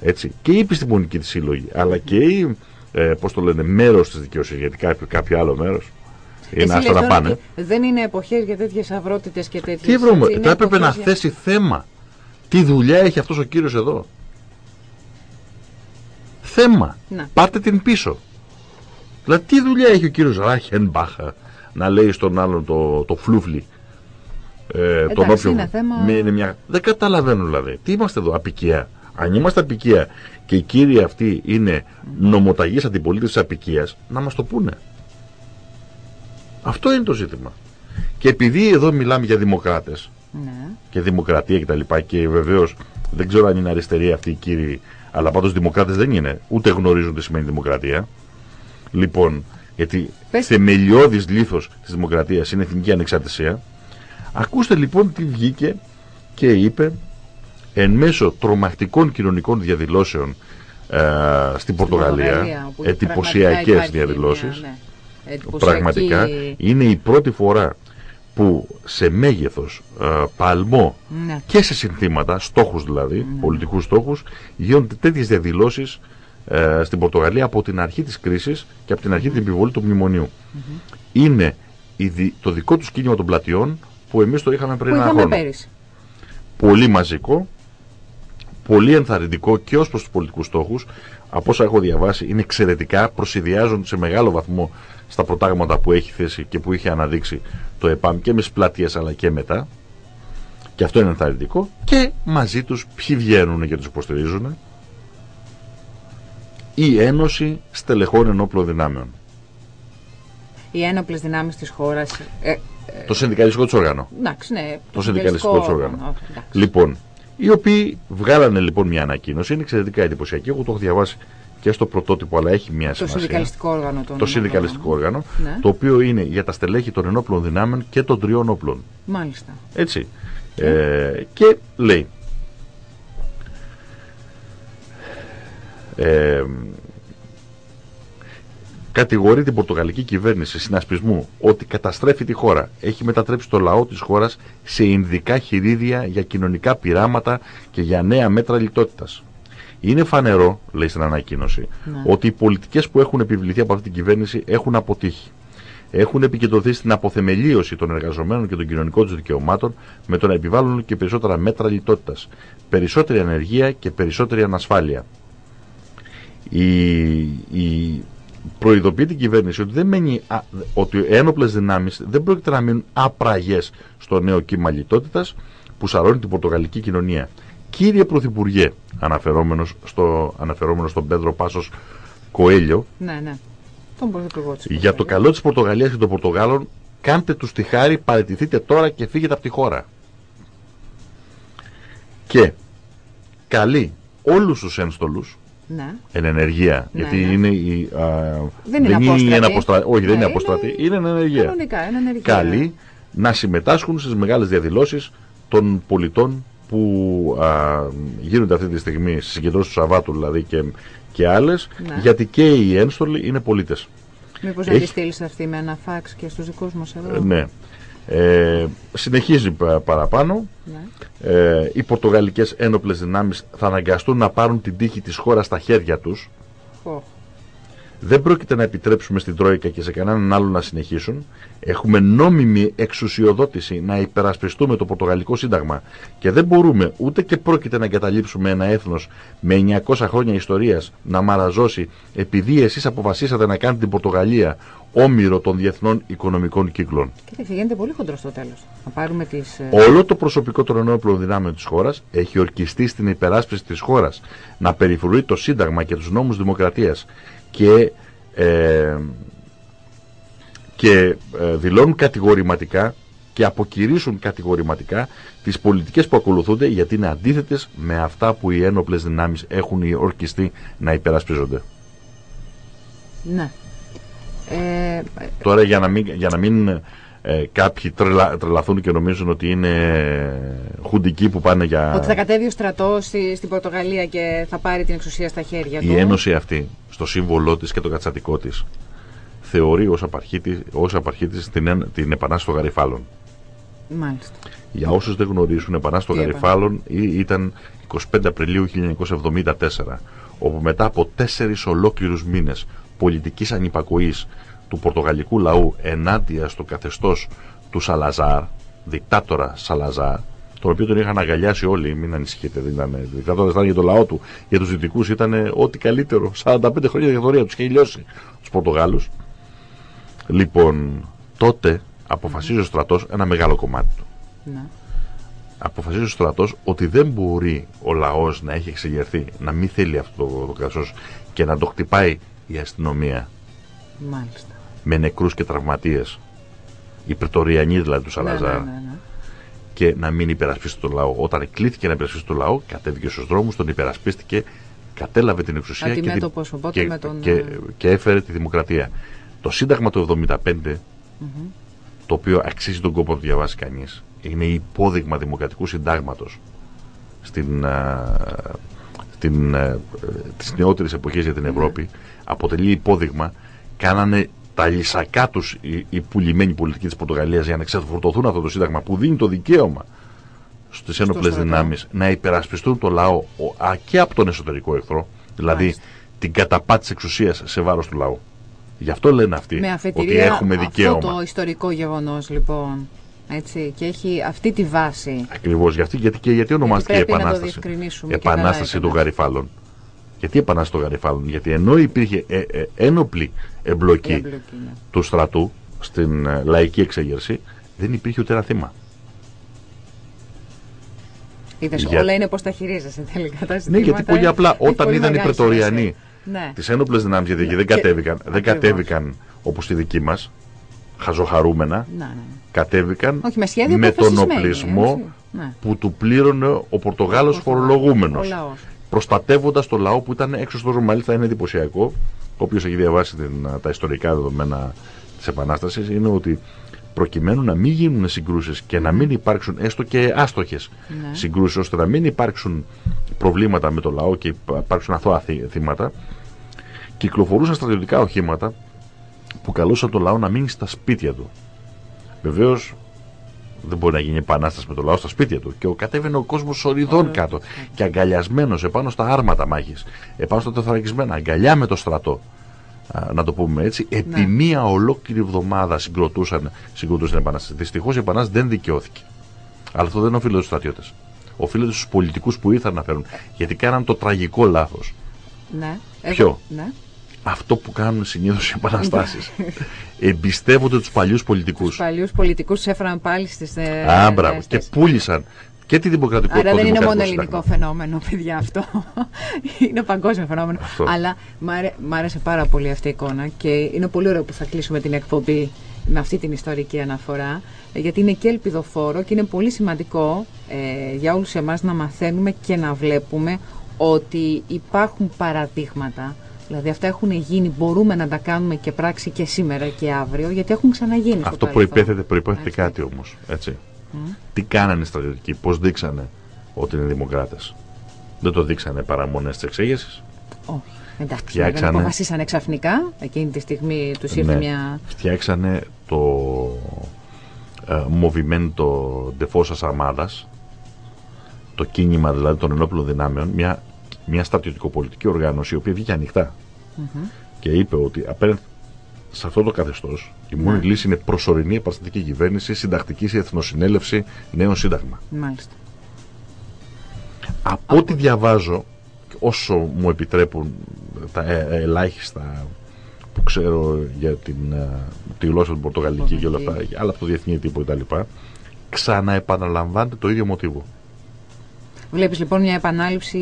Έτσι, και η επιστημονική της σύλλογη, αλλά και η, ε, πώς το λένε, μέρος της δικαιοσύνης, γιατί κάποιο, κάποιο άλλο μέρος. Είναι άστα να πάνε. Δεν είναι εποχές για τέτοιες αυρότητες και τέτοιες. Τι βρούμε, θα έπρεπε να θέσει θέμα. Τι δουλειά έχει αυτός ο κύριος εδώ; Θέμα. Να. Πάρτε την πίσω. Δηλαδή τι δουλειά έχει ο κύριος Ράχενμπαχα να λέει στον άλλον το, το φλούφλι. Ε, Εντάξει, τον όποιο, είναι θέμα... είναι μια... Δεν καταλαβαίνω δηλαδή. Τι είμαστε εδώ, απικία. Αν είμαστε απικία και οι κύριοι αυτοί είναι νομοταγείς αντιπολίτες της απικίας, να μας το πούνε. Αυτό είναι το ζήτημα. Και επειδή εδώ μιλάμε για δημοκράτες ναι. και δημοκρατία κτλ. Και, και βεβαίως δεν ξέρω αν είναι αριστεροί αυτοί οι κύριοι, αλλά πάντως δημοκράτες δεν είναι. Ούτε γνωρίζουν τι σημαίνει δημοκρατία. Λοιπόν, γιατί Πες... θεμελιώδης λήθος της δημοκρατίας είναι εθνική ανεξαρτησία. Ακούστε λοιπόν τι βγήκε και είπε εν μέσω τρομακτικών κοινωνικών διαδηλώσεων ε, στην Πορτογαλία, εντυπωσιακές διαδηλώσεις. Ναι. Πραγματικά είναι η πρώτη φορά που σε μέγεθος, ε, παλμό ναι. και σε συνθήματα, στόχους δηλαδή, ναι. πολιτικούς στόχους, γίνονται τέτοιες διαδηλώσεις ε, στην Πορτογαλία από την αρχή της κρίσης και από την αρχή της επιβολή του μνημονίου. Είναι η, το δικό τους κίνημα των πλατιών που εμείς το είχαμε πριν που ένα χρόνο. Πέρυσι. Πολύ μαζικό, πολύ ενθαρρυντικό και ως προς τους πολιτικούς στόχους. Από όσα έχω διαβάσει είναι εξαιρετικά, προσυδειάζουν σε μεγάλο βαθμό στα προτάγματα που έχει θέσει και που είχε αναδείξει το ΕΠΑΜ και μες τις πλατείες αλλά και μετά. Και αυτό είναι ενθαρρυντικό. Και μαζί τους ποιοι βγαίνουν και τους υποστηρίζουν η Ένωση Στελεχών Ενόπλων Δυνάμεων. Οι ένοπλες δυνάμεις της χώρας. Ε, ε, το συνδικαλιστικό τους όργανο. Εντάξει, ναι. Το, συνδικαλιστικό τους όργανο. Λοιπόν, οι οποίοι βγάλανε λοιπόν μια ανακοίνωση, είναι εξαιρετικά εντυπωσιακή. Εγώ το έχω διαβάσει και στο πρωτότυπο, αλλά έχει μια σημασία. Το συνδικαλιστικό όργανο. Το συνδικαλιστικό όργανο, ναι. το οποίο είναι για τα στελέχη των ενόπλων δυνάμεων και των τριών όπλων. Μάλιστα. Έτσι. Ε, και λέει, ε, κατηγορεί την Πορτογαλική κυβέρνηση συνασπισμού ότι καταστρέφει τη χώρα. Έχει μετατρέψει το λαό της χώρας σε ειδικά χειρίδια για κοινωνικά πειράματα και για νέα μέτρα λιτότητας. Είναι φανερό, λέει στην ανακοίνωση, ναι. ότι οι πολιτικές που έχουν επιβληθεί από αυτή την κυβέρνηση έχουν αποτύχει. Έχουν επικεντρωθεί στην αποθεμελίωση των εργαζομένων και των κοινωνικών τους δικαιωμάτων με το να επιβάλλουν και περισσότερα μέτρα λιτότητας, περισσότερη ανεργία και περισσότερη ανασφάλεια η, η προειδοποιεί την κυβέρνηση ότι, δεν μένει, ότι οι ένοπλες δυνάμεις δεν πρόκειται να μείνουν απραγές στο νέο κύμα λιτότητας που σαρώνει την πορτογαλική κοινωνία. Κύριε Πρωθυπουργέ, αναφερόμενος, στο, αναφερόμενος στον Πέντρο Πάσος Κοέλιο, ναι, ναι. Τον για το καλό της Πορτογαλίας και των Πορτογάλων, κάντε τους τη χάρη, παραιτηθείτε τώρα και φύγετε από τη χώρα. και καλεί όλους τους ένστολους ναι. εν ενεργεία, ναι, γιατί ναι. είναι η, α, δεν, είναι αποστρατή. Όχι, δεν είναι ναι, αποστρατή, είναι εν ενεργεία. Κανονικά, εν ενεργεία. Καλεί να συμμετάσχουν στις μεγάλες διαδηλώσεις των πολιτών που α, γίνονται αυτή τη στιγμή στις συγκεντρώσεις του Σαββάτου δηλαδή και, και άλλες, γιατί και οι ένστολοι είναι πολίτες. Μήπως Έχει... να τη στείλεις αυτή με ένα φάξ και στους δικούς μας εδώ; ναι. Ε, συνεχίζει παραπάνω. Ναι. Ε, οι πορτογαλικές ένοπλες δυνάμεις θα αναγκαστούν να πάρουν την τύχη της χώρας στα χέρια τους. Δεν πρόκειται να επιτρέψουμε στην Τρόικα και σε κανέναν άλλο να συνεχίσουν. Έχουμε νόμιμη εξουσιοδότηση να υπερασπιστούμε το Πορτογαλικό Σύνταγμα και δεν μπορούμε ούτε και πρόκειται να εγκαταλείψουμε ένα έθνος με 900 χρόνια ιστορίας να μαραζώσει επειδή εσείς αποφασίσατε να κάνετε την Πορτογαλία όμοιρο των διεθνών οικονομικών κύκλων. Κοίταξε, γίνεται πολύ χοντρός στο τέλος. πάρουμε τις... Ε, Όλο το προσωπικό των ενόπλων δυνάμεων της χώρας έχει ορκιστεί στην υπεράσπιση της χώρας να περιφρουρεί το Σύνταγμα και τους νόμους Δημοκρατίας και, ε, και ε, δηλώνουν κατηγορηματικά και αποκηρύσουν κατηγορηματικά τις πολιτικές που ακολουθούνται γιατί είναι αντίθετες με αυτά που οι ένοπλες δυνάμεις έχουν ορκιστεί να υπερασπίζονται. Ναι. Ε, Τώρα για να μην, για να μην ε, κάποιοι τρελα, τρελαθούν και νομίζουν ότι είναι χουντικοί που πάνε για... Ότι θα κατέβει ο στρατός στη, στην Πορτογαλία και θα πάρει την εξουσία στα χέρια του. Η ένωση αυτή, στο σύμβολό της και το κατσατικό της, θεωρεί ως απαρχή της, ως απαρχή της την, την Επανάσταση των Γαριφάλων. Μάλιστα. Για όσους δεν γνωρίζουν, η Επανάσταση των Γαριφάλων ήταν 25 Απριλίου 1974, όπου μετά από τέσσερις ολόκληρους μήνες πολιτικής ανυπακοής του πορτογαλικού λαού ενάντια στο καθεστώς του Σαλαζάρ, δικτάτορα Σαλαζάρ, τον οποίο τον είχαν αγκαλιάσει όλοι, μην ανησυχείτε, δεν ήταν δικτάτορας, ήταν για το λαό του. Για τους δυτικούς ήταν ό,τι καλύτερο. 45 χρόνια δικτατορία τους είχε λιώσει τους Πορτογάλους. Λοιπόν, τότε αποφασίζει ο στρατός ένα μεγάλο κομμάτι του. Ναι. Αποφασίζει ο στρατός ότι δεν μπορεί ο λαός να έχει εξεγερθεί, να μην θέλει αυτό το, το καθεστώς και να το χτυπάει η αστυνομία. Μάλιστα. Με νεκρούς και τραυματίες. Οι πρετοριανοί δηλαδή τους ναι, Σαλαζάρ. Ναι, ναι, ναι, και να μην υπερασπίσει τον λαό. Όταν κλείθηκε να υπερασπίσει τον λαό, κατέβηκε στους δρόμους, τον υπερασπίστηκε, κατέλαβε την εξουσία και, και, και, και, έφερε τη δημοκρατία. Το Σύνταγμα του 1975, το οποίο αξίζει τον κόπο να το διαβάσει κανείς, είναι υπόδειγμα δημοκρατικού συντάγματος στην, την, ε, τις νεότερες εποχές για την ναι. Ευρώπη αποτελεί υπόδειγμα κάνανε τα λυσακά τους οι, οι πουλημένοι πολιτικοί της Πορτογαλίας για να ξεφορτωθούν αυτό το σύνταγμα που δίνει το δικαίωμα στις ένοπλες δυνάμεις να υπερασπιστούν το λαό α, και από τον εσωτερικό εχθρό δηλαδή Μάλιστα. την καταπάτηση εξουσίας σε βάρος του λαού. Γι' αυτό λένε αυτοί ότι έχουμε δικαίωμα. Αυτό το ιστορικό γεγονός λοιπόν έτσι, και έχει αυτή τη βάση. Ακριβώς γιατί, γιατί, και γιατί ονομάστηκε γιατί Επανάσταση. Επανάσταση των Γαριφάλων. Γιατί Επανάσταση των Γαριφάλων, Γιατί ενώ υπήρχε ε, ε, ένοπλη εμπλοκή, εμπλοκή, ναι. του στρατού στην ε, λαϊκή εξέγερση, δεν υπήρχε ούτε ένα θύμα. Είδες, Για... όλα είναι πώς τα χειρίζεσαι *laughs* τελικά τα Ναι, γιατί πολύ απλά όταν είδαν οι Πρετοριανοί ναι. τις ένοπλες δυνάμεις, γιατί ναι. δεν κατέβηκαν, δεν κατέβηκαν όπως τη δική μας, χαζοχαρούμενα, ναι, ναι, ναι. κατέβηκαν Όχι, με, με τον οπλισμό ναι. που του πλήρωνε ο Πορτογάλος φορολογούμενος. Προστατεύοντας το λαό που ήταν έξω στο δρόμο. Μάλιστα είναι εντυπωσιακό, όποιος έχει διαβάσει την, τα ιστορικά δεδομένα της Επανάστασης, είναι ότι προκειμένου να μην γίνουν συγκρούσεις και να μην υπάρξουν έστω και άστοχες ναι. συγκρούσεις, ώστε να μην υπάρξουν προβλήματα με το λαό και υπάρξουν αθώα θύματα, κυκλοφορούσαν στρατιωτικά οχήματα που καλούσαν το λαό να μείνει στα σπίτια του. Βεβαίως δεν μπορεί να γίνει επανάσταση με το λαό στα σπίτια του. Και ο κατέβαινε ο κόσμος σοριδών κάτω και αγκαλιασμένος επάνω στα άρματα μάχης, επάνω στα τεθωρακισμένα, αγκαλιά με το στρατό. να το πούμε έτσι, επί ναι. μία ολόκληρη εβδομάδα συγκροτούσαν, συγκροτούσαν την επανάσταση. Δυστυχώς η επανάσταση δεν δικαιώθηκε. Αλλά αυτό δεν οφείλεται στους στρατιώτες. Οφείλεται στους πολιτικούς που ήρθαν να φέρουν. Γιατί κάναν το τραγικό λάθος. Ναι. Ποιο; Ναι αυτό που κάνουν συνήθως οι επαναστάσεις. *laughs* Εμπιστεύονται τους παλιούς πολιτικούς. Τους παλιούς πολιτικούς τους έφεραν πάλι στις. Ε, Α, μπράβο. Και πούλησαν και τη δημοκρατικότητα. Άρα δεν είναι μόνο ελληνικό φαινόμενο, παιδιά, αυτό. *laughs* είναι παγκόσμιο φαινόμενο. Αλλά μ' άρεσε πάρα πολύ αυτή η εικόνα και είναι πολύ ωραίο που θα κλείσουμε την εκπομπή με αυτή την ιστορική αναφορά, γιατί είναι και ελπιδοφόρο και είναι πολύ σημαντικό ε, για όλους εμάς να μαθαίνουμε και να βλέπουμε ότι υπάρχουν παραδείγματα Δηλαδή αυτά έχουν γίνει, μπορούμε να τα κάνουμε και πράξη και σήμερα και αύριο, γιατί έχουν ξαναγίνει. Αυτό προϋπέθεται, προϋπέθεται κάτι όμως, έτσι. Τι κάνανε οι στρατιωτικοί, πώς δείξανε ότι είναι δημοκράτες; Δεν το δείξανε παρά μόνο τη εξέγερση. Όχι. Εντάξει, φτιάξανε... δεν αποφασίσανε ξαφνικά, εκείνη τη στιγμή τους ήρθε ναι, μια... Φτιάξανε το ε, Movimento de Fosas Armadas, το κίνημα δηλαδή των ενόπλων δυνάμεων, μια, μια στρατιωτικοπολιτική οργάνωση, η οποία βγήκε ανοιχτά mm-hmm. και είπε ότι απέναντι σε αυτό το καθεστώς η μόνη ναι. λύση είναι προσωρινή επαστατική κυβέρνηση, συντακτική ή εθνοσυνέλευση, νέο σύνταγμα. Μάλιστα. Από ό,τι διαβάζω, όσο μου επιτρέπουν τα ε, ε, ελάχιστα που ξέρω για την, ε, τη γλώσσα του Πορτογαλική και όλα αυτά, άλλα από το διεθνή τύπο κτλ. Ξαναεπαναλαμβάνεται το ίδιο μοτίβο. Βλέπεις λοιπόν μια επανάληψη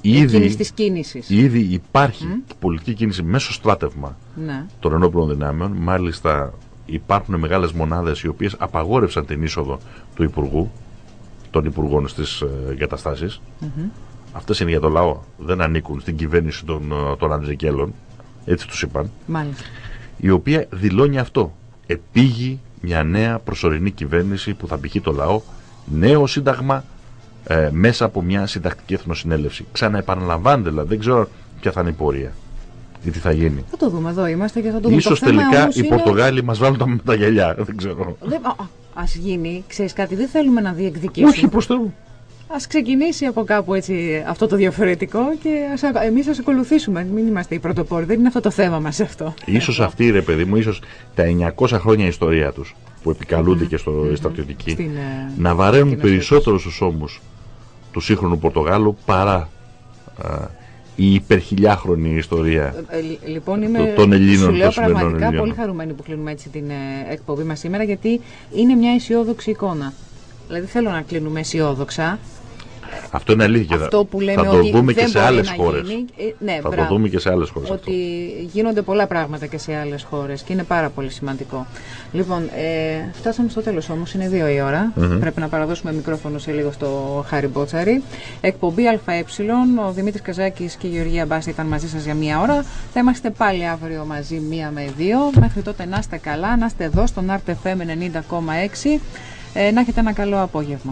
ήδη, της κίνησης. Ήδη υπάρχει mm? πολιτική κίνηση μέσω στράτευμα ναι. των ενόπλων δυνάμεων. Μάλιστα υπάρχουν μεγάλες μονάδες οι οποίες απαγόρευσαν την είσοδο του Υπουργού, των Υπουργών στις ε, εγκαταστάσεις. Mm-hmm. Αυτές είναι για το λαό. Δεν ανήκουν στην κυβέρνηση των, ε, των Αντζικέλων. Έτσι τους είπαν. Μάλιστα. Η οποία δηλώνει αυτό. Επίγει μια νέα προσωρινή κυβέρνηση που θα πηχεί το λαό. Νέο σύνταγμα ε, μέσα από μια συντακτική εθνοσυνέλευση. Ξαναεπαναλαμβάνεται δηλαδή, δεν ξέρω ποια θα είναι η πορεία. Ή τι θα γίνει. Θα το δούμε εδώ, είμαστε και θα το δούμε. Ίσως το τελικά οι Πορτογάλοι μας βάλουν τα, με τα γυαλιά, δεν ξέρω. Δεν, ας γίνει, ξέρεις κάτι, δεν θέλουμε να διεκδικήσουμε. Όχι, προς Θεού. Ας ξεκινήσει από κάπου έτσι αυτό το διαφορετικό και ας, εμείς ας ακολουθήσουμε. Μην είμαστε οι πρωτοπόροι, δεν είναι αυτό το θέμα μας αυτό. Ίσως αυτοί ρε παιδί μου, ίσως τα 900 χρόνια ιστορία τους που επικαλούνται και στο mm στρατιωτική, ε, να βαραίνουν περισσότερο στους ώμους του σύγχρονου Πορτογάλου παρά α, η υπερχιλιάχρονη ιστορία ε, ε λοιπόν, είμαι, των Ελλήνων. Σου λέω πραγματικά πολύ χαρούμενη που κλείνουμε έτσι την ε, εκπομπή μας σήμερα γιατί είναι μια αισιόδοξη εικόνα. Δηλαδή θέλω να κλείνουμε αισιόδοξα αυτό είναι αλήθεια. Αυτό που λέμε θα το ότι δούμε και σε άλλες χώρες. Ε, ναι, θα το δούμε και σε άλλες χώρες. Ότι γίνονται πολλά πράγματα και σε άλλες χώρες και είναι πάρα πολύ σημαντικό. Λοιπόν, ε, φτάσαμε στο τέλος όμως, είναι δύο η ώρα. Πρέπει να παραδώσουμε μικρόφωνο σε λίγο στο Χάρι Μπότσαρη. Εκπομπή ΑΕ, ο Δημήτρης Καζάκης και η Γεωργία Μπάση ήταν μαζί σας για μία ώρα. Θα είμαστε πάλι αύριο μαζί μία με δύο. Μέχρι τότε να είστε καλά, να είστε εδώ στον RTFM 90,6. Ε, να έχετε ένα καλό απόγευμα.